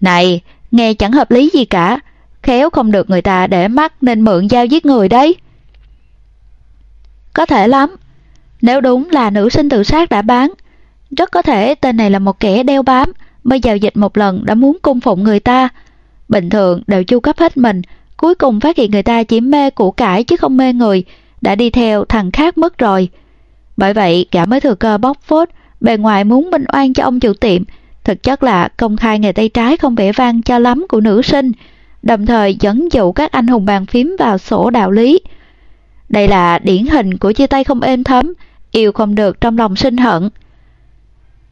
Này, nghe chẳng hợp lý gì cả, khéo không được người ta để mắt nên mượn dao giết người đấy. Có thể lắm, nếu đúng là nữ sinh tự sát đã bán, rất có thể tên này là một kẻ đeo bám, mới giao dịch một lần đã muốn cung phụng người ta. Bình thường đều chu cấp hết mình, cuối cùng phát hiện người ta chỉ mê củ cải chứ không mê người, đã đi theo thằng khác mất rồi. Bởi vậy gã mới thừa cơ bóc phốt, bề ngoài muốn minh oan cho ông chủ tiệm, thực chất là công khai nghề tay trái không vẻ vang cho lắm của nữ sinh, đồng thời dẫn dụ các anh hùng bàn phím vào sổ đạo lý. Đây là điển hình của chia tay không êm thấm, yêu không được trong lòng sinh hận.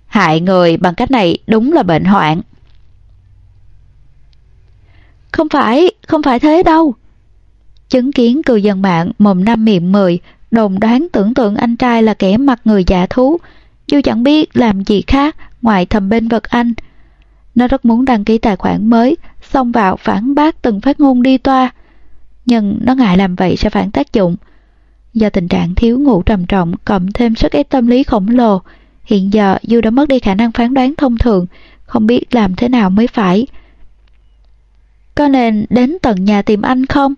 Hại người bằng cách này đúng là bệnh hoạn. Không phải, không phải thế đâu. Chứng kiến cư dân mạng mồm năm miệng mười, đồn đoán tưởng tượng anh trai là kẻ mặt người giả thú, dù chẳng biết làm gì khác ngoài thầm bên vật anh. Nó rất muốn đăng ký tài khoản mới, xông vào phản bác từng phát ngôn đi toa. Nhưng nó ngại làm vậy sẽ phản tác dụng. Do tình trạng thiếu ngủ trầm trọng cộng thêm sức ép tâm lý khổng lồ, hiện giờ Du đã mất đi khả năng phán đoán thông thường, không biết làm thế nào mới phải. Có nên đến tận nhà tìm anh không?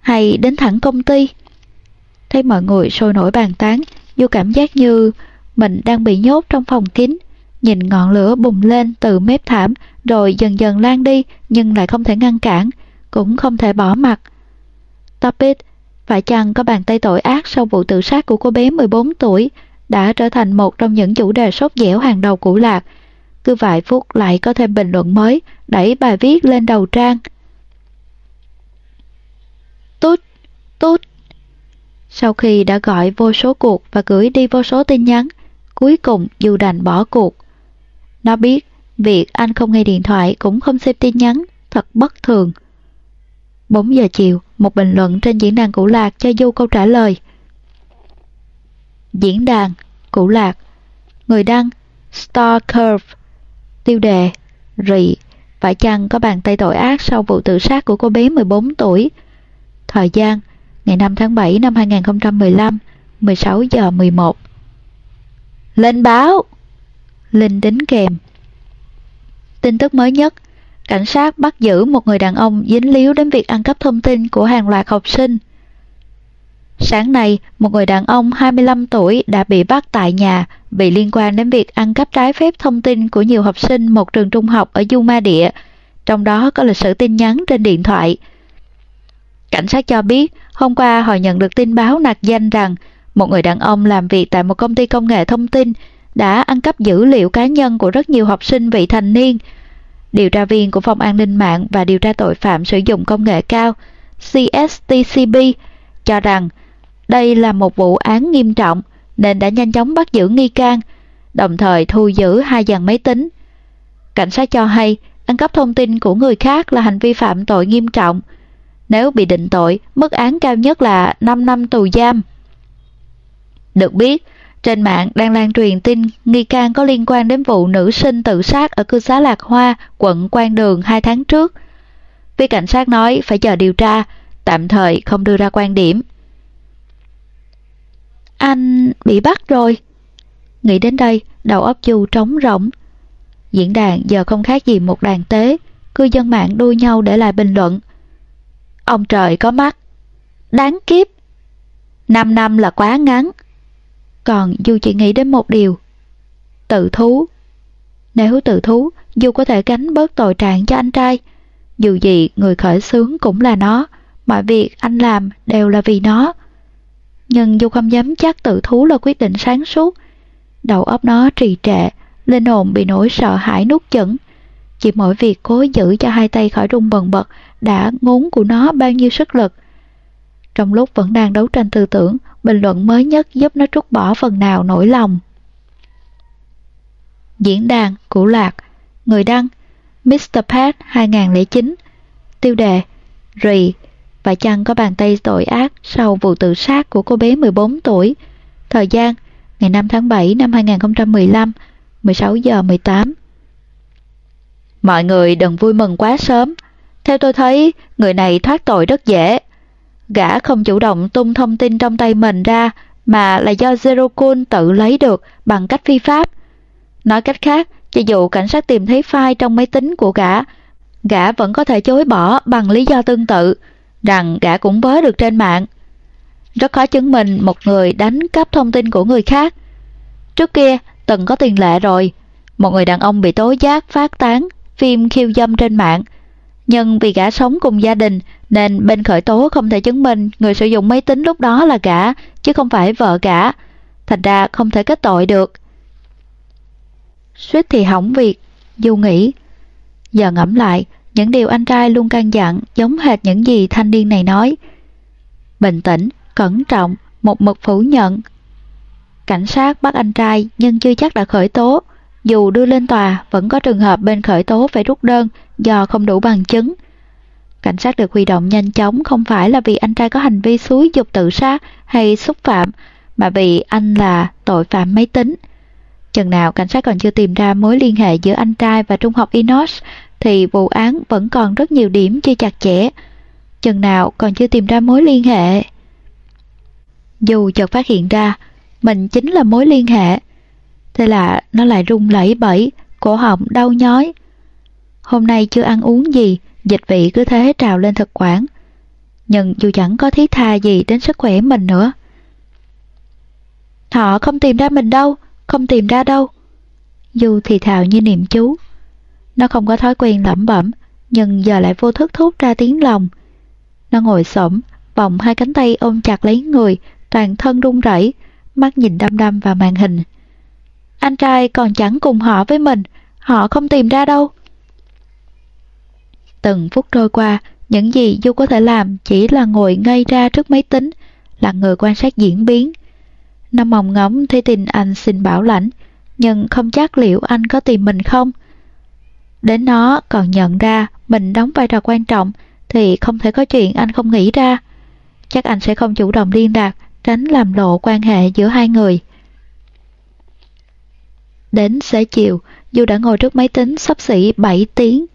Hay đến thẳng công ty? Thấy mọi người sôi nổi bàn tán, Du cảm giác như mình đang bị nhốt trong phòng kín. Nhìn ngọn lửa bùng lên từ mép thảm rồi dần dần lan đi nhưng lại không thể ngăn cản, cũng không thể bỏ mặt. Topic, phải chăng có bàn tay tội ác sau vụ tự sát của cô bé 14 tuổi đã trở thành một trong những chủ đề sốt dẻo hàng đầu của Lạc. Cứ vài phút lại có thêm bình luận mới, đẩy bài viết lên đầu trang. Tút, tút. Sau khi đã gọi vô số cuộc và gửi đi vô số tin nhắn, cuối cùng dù đành bỏ cuộc. Nó biết việc anh không nghe điện thoại cũng không xem tin nhắn, thật bất thường. 4 giờ chiều, một bình luận trên diễn đàn cũ lạc cho Du câu trả lời. Diễn đàn, cũ lạc, người đăng, Star Curve, tiêu đề, rị, phải chăng có bàn tay tội ác sau vụ tự sát của cô bé 14 tuổi? Thời gian, ngày 5 tháng 7 năm 2015, 16 giờ 11. Lên báo! Linh đính kèm. Tin tức mới nhất, cảnh sát bắt giữ một người đàn ông dính líu đến việc ăn cắp thông tin của hàng loạt học sinh. Sáng nay, một người đàn ông 25 tuổi đã bị bắt tại nhà vì liên quan đến việc ăn cắp trái phép thông tin của nhiều học sinh một trường trung học ở Duma Địa, trong đó có lịch sử tin nhắn trên điện thoại. Cảnh sát cho biết, hôm qua họ nhận được tin báo nạc danh rằng một người đàn ông làm việc tại một công ty công nghệ thông tin đã ăn cắp dữ liệu cá nhân của rất nhiều học sinh vị thành niên. Điều tra viên của Phòng An ninh mạng và Điều tra tội phạm sử dụng công nghệ cao CSTCB cho rằng đây là một vụ án nghiêm trọng nên đã nhanh chóng bắt giữ nghi can, đồng thời thu giữ hai dàn máy tính. Cảnh sát cho hay ăn cắp thông tin của người khác là hành vi phạm tội nghiêm trọng. Nếu bị định tội, mức án cao nhất là 5 năm tù giam. Được biết, trên mạng đang lan truyền tin nghi can có liên quan đến vụ nữ sinh tự sát ở cư xá Lạc Hoa, quận Quan Đường hai tháng trước. Phía cảnh sát nói phải chờ điều tra, tạm thời không đưa ra quan điểm. Anh bị bắt rồi. Nghĩ đến đây, đầu óc Du trống rỗng. Diễn đàn giờ không khác gì một đàn tế, cư dân mạng đua nhau để lại bình luận. Ông trời có mắt. Đáng kiếp. Năm năm là quá ngắn. Còn Du chỉ nghĩ đến một điều. Tự thú. Nếu tự thú, Du có thể gánh bớt tội trạng cho anh trai. Dù gì, người khởi xướng cũng là nó. Mọi việc anh làm đều là vì nó. Nhưng Du không dám chắc tự thú là quyết định sáng suốt. Đầu óc nó trì trệ, linh hồn bị nỗi sợ hãi nuốt chửng. Chỉ mỗi việc cố giữ cho hai tay khỏi rung bần bật đã ngốn của nó bao nhiêu sức lực. Trong lúc vẫn đang đấu tranh tư tưởng, bình luận mới nhất giúp nó trút bỏ phần nào nỗi lòng. Diễn đàn, Củ Lạc, Người đăng, Mr. Pat 2009 Tiêu đề, Rì, và chăng có bàn tay tội ác sau vụ tự sát của cô bé 14 tuổi. Thời gian, ngày 5 tháng 7 năm 2015, 16 giờ 18. Mọi người đừng vui mừng quá sớm. Theo tôi thấy, người này thoát tội rất dễ. Gã không chủ động tung thông tin trong tay mình ra mà là do Zero Cool tự lấy được bằng cách phi pháp. Nói cách khác, cho dù cảnh sát tìm thấy file trong máy tính của gã, gã vẫn có thể chối bỏ bằng lý do tương tự, rằng gã cũng vớ được trên mạng. Rất khó chứng minh một người đánh cắp thông tin của người khác. Trước kia, từng có tiền lệ rồi, một người đàn ông bị tố giác phát tán phim khiêu dâm trên mạng, nhưng vì gã sống cùng gia đình nên bên khởi tố không thể chứng minh người sử dụng máy tính lúc đó là gã chứ không phải vợ gã. Thành ra không thể kết tội được. Suýt thì hỏng việc, Du nghĩ. Giờ ngẫm lại, những điều anh trai luôn căn dặn giống hệt những gì thanh niên này nói. Bình tĩnh, cẩn trọng, một mực phủ nhận. Cảnh sát bắt anh trai nhưng chưa chắc đã khởi tố. Dù đưa lên tòa, vẫn có trường hợp bên khởi tố phải rút đơn do không đủ bằng chứng. Cảnh sát được huy động nhanh chóng không phải là vì anh trai có hành vi xúi dục tự sát hay xúc phạm, mà vì anh là tội phạm máy tính. Chừng nào cảnh sát còn chưa tìm ra mối liên hệ giữa anh trai và trung học Inos thì vụ án vẫn còn rất nhiều điểm chưa chặt chẽ. Chừng nào còn chưa tìm ra mối liên hệ. Dù chợt phát hiện ra, mình chính là mối liên hệ. Thế là nó lại rung lẩy bẩy, cổ họng đau nhói. Hôm nay chưa ăn uống gì, dịch vị cứ thế trào lên thực quản. Nhưng dù chẳng có thiết tha gì đến sức khỏe mình nữa. Họ không tìm ra mình đâu, không tìm ra đâu. Dù thì thào như niệm chú. Nó không có thói quen lẩm bẩm, nhưng giờ lại vô thức thốt ra tiếng lòng. Nó ngồi xổm, vòng hai cánh tay ôm chặt lấy người, toàn thân run rẩy, mắt nhìn đăm đăm vào màn hình. Anh trai còn chẳng cùng họ với mình, họ không tìm ra đâu. Từng phút trôi qua, những gì Du có thể làm chỉ là ngồi ngay ra trước máy tính, là người quan sát diễn biến. Năm mòng ngóng thấy tin anh xin bảo lãnh, nhưng không chắc liệu anh có tìm mình không. Đến nó còn nhận ra mình đóng vai trò quan trọng thì không thể có chuyện anh không nghĩ ra. Chắc anh sẽ không chủ động liên lạc, tránh làm lộ quan hệ giữa hai người. Đến xế chiều, du đã ngồi trước máy tính sắp xỉ 7 tiếng.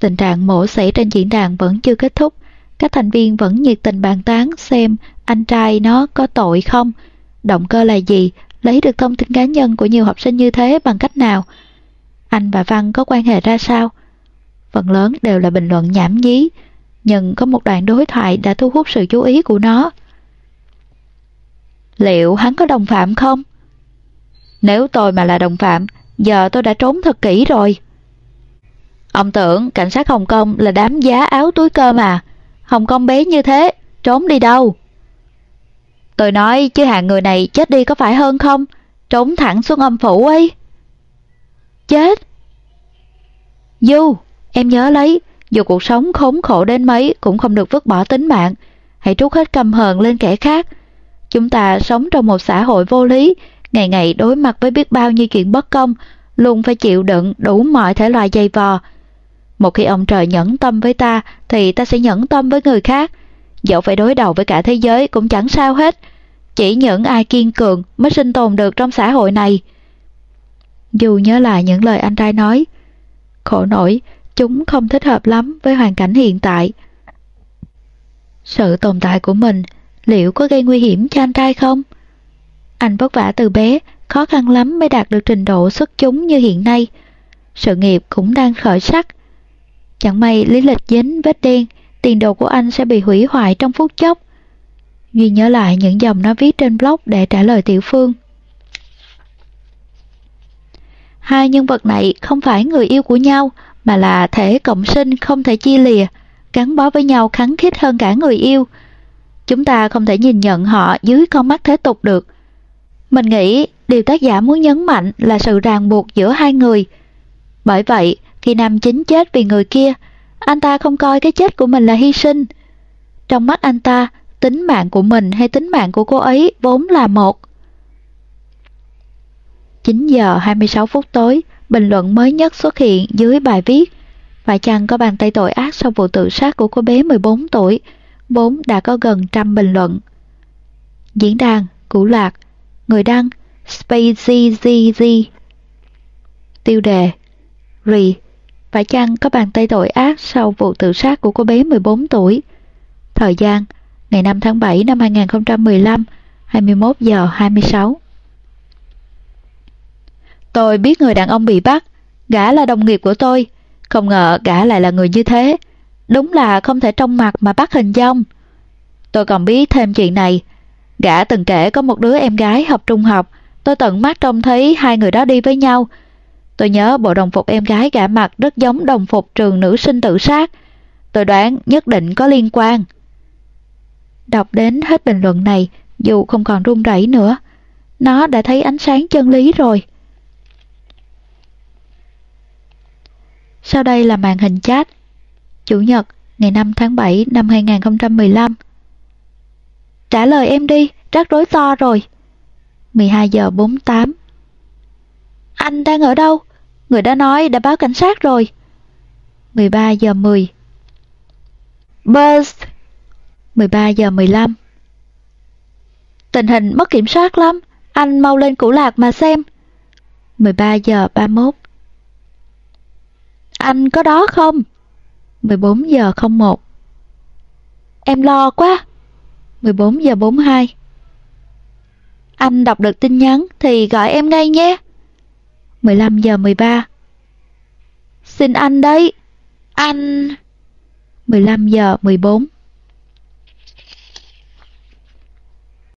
Tình trạng mổ xảy trên diễn đàn vẫn chưa kết thúc. Các thành viên vẫn nhiệt tình bàn tán xem anh trai nó có tội không, động cơ là gì, lấy được thông tin cá nhân của nhiều học sinh như thế bằng cách nào. Anh và Văn có quan hệ ra sao? Phần lớn đều là bình luận nhảm nhí, nhưng có một đoạn đối thoại đã thu hút sự chú ý của nó. Liệu hắn có đồng phạm không? Nếu tôi mà là đồng phạm, giờ tôi đã trốn thật kỹ rồi. Ông tưởng cảnh sát Hồng Kông là đám giá áo túi cơm à? Hồng Kông bé như thế, trốn đi đâu? Tôi nói chứ hạng người này chết đi có phải hơn không? Trốn thẳng xuống âm phủ ấy. Chết? Du, em nhớ lấy, dù cuộc sống khốn khổ đến mấy cũng không được vứt bỏ tính mạng. Hãy trút hết căm hờn lên kẻ khác. Chúng ta sống trong một xã hội vô lý, ngày ngày đối mặt với biết bao nhiêu chuyện bất công, luôn phải chịu đựng đủ mọi thể loại dày vò. Một khi ông trời nhẫn tâm với ta, thì ta sẽ nhẫn tâm với người khác. Dẫu phải đối đầu với cả thế giới cũng chẳng sao hết. Chỉ những ai kiên cường mới sinh tồn được trong xã hội này. Dù nhớ lại những lời anh trai nói, khổ nổi, chúng không thích hợp lắm với hoàn cảnh hiện tại. Sự tồn tại của mình liệu có gây nguy hiểm cho anh trai không? Anh vất vả từ bé, khó khăn lắm mới đạt được trình độ xuất chúng như hiện nay. Sự nghiệp cũng đang khởi sắc. Chẳng may lý lịch dính vết đen, tiền đồ của anh sẽ bị hủy hoại trong phút chốc. Duy nhớ lại những dòng nó viết trên blog để trả lời Tiểu Phương. Hai nhân vật này không phải người yêu của nhau, mà là thể cộng sinh không thể chia lìa, gắn bó với nhau khắng khít hơn cả người yêu. Chúng ta không thể nhìn nhận họ dưới con mắt thế tục được. Mình nghĩ điều tác giả muốn nhấn mạnh là sự ràng buộc giữa hai người. Bởi vậy, khi nam chính chết vì người kia, anh ta không coi cái chết của mình là hy sinh. Trong mắt anh ta, tính mạng của mình hay tính mạng của cô ấy vốn là một. 9 giờ 26 phút tối, bình luận mới nhất xuất hiện dưới bài viết Phải chăng có bàn tay tội ác sau vụ tự sát của cô bé 14 tuổi, vốn đã có gần trăm bình luận. Diễn đàn, Củ Lạc, người đăng, SpaceZZ Tiêu đề, Rì, phải chăng có bàn tay tội ác sau vụ tự sát của cô bé 14 tuổi? Thời gian, ngày 5 tháng 7 năm 2015, 21 giờ 26. Tôi biết người đàn ông bị bắt, gã là đồng nghiệp của tôi, không ngờ gã lại là người như thế. Đúng là không thể trong mặt mà bắt hình dong. Tôi còn biết thêm chuyện này. Gã từng kể có một đứa em gái học trung học, tôi tận mắt trông thấy hai người đó đi với nhau. Tôi nhớ bộ đồng phục em gái gã mặt rất giống đồng phục trường nữ sinh tự sát. Tôi đoán nhất định có liên quan. Đọc đến hết bình luận này, dù không còn run rẩy nữa, nó đã thấy ánh sáng chân lý rồi. Sau đây là màn hình chat. Chủ nhật, ngày 5 tháng 7 năm 2015. Trả lời em đi, rắc rối to rồi. 12 giờ 48. Anh đang ở đâu? Người đã nói đã báo cảnh sát rồi. 13 giờ 10. Buzz 13 giờ 15 Tình hình mất kiểm soát lắm, anh mau lên củ lạc mà xem. 13 giờ 31 Anh có đó không? 14 giờ 01 Em lo quá. 14 giờ 42 Anh đọc được tin nhắn thì gọi em ngay nhé. 15 giờ 13 Xin anh đấy. Anh... 15 giờ 14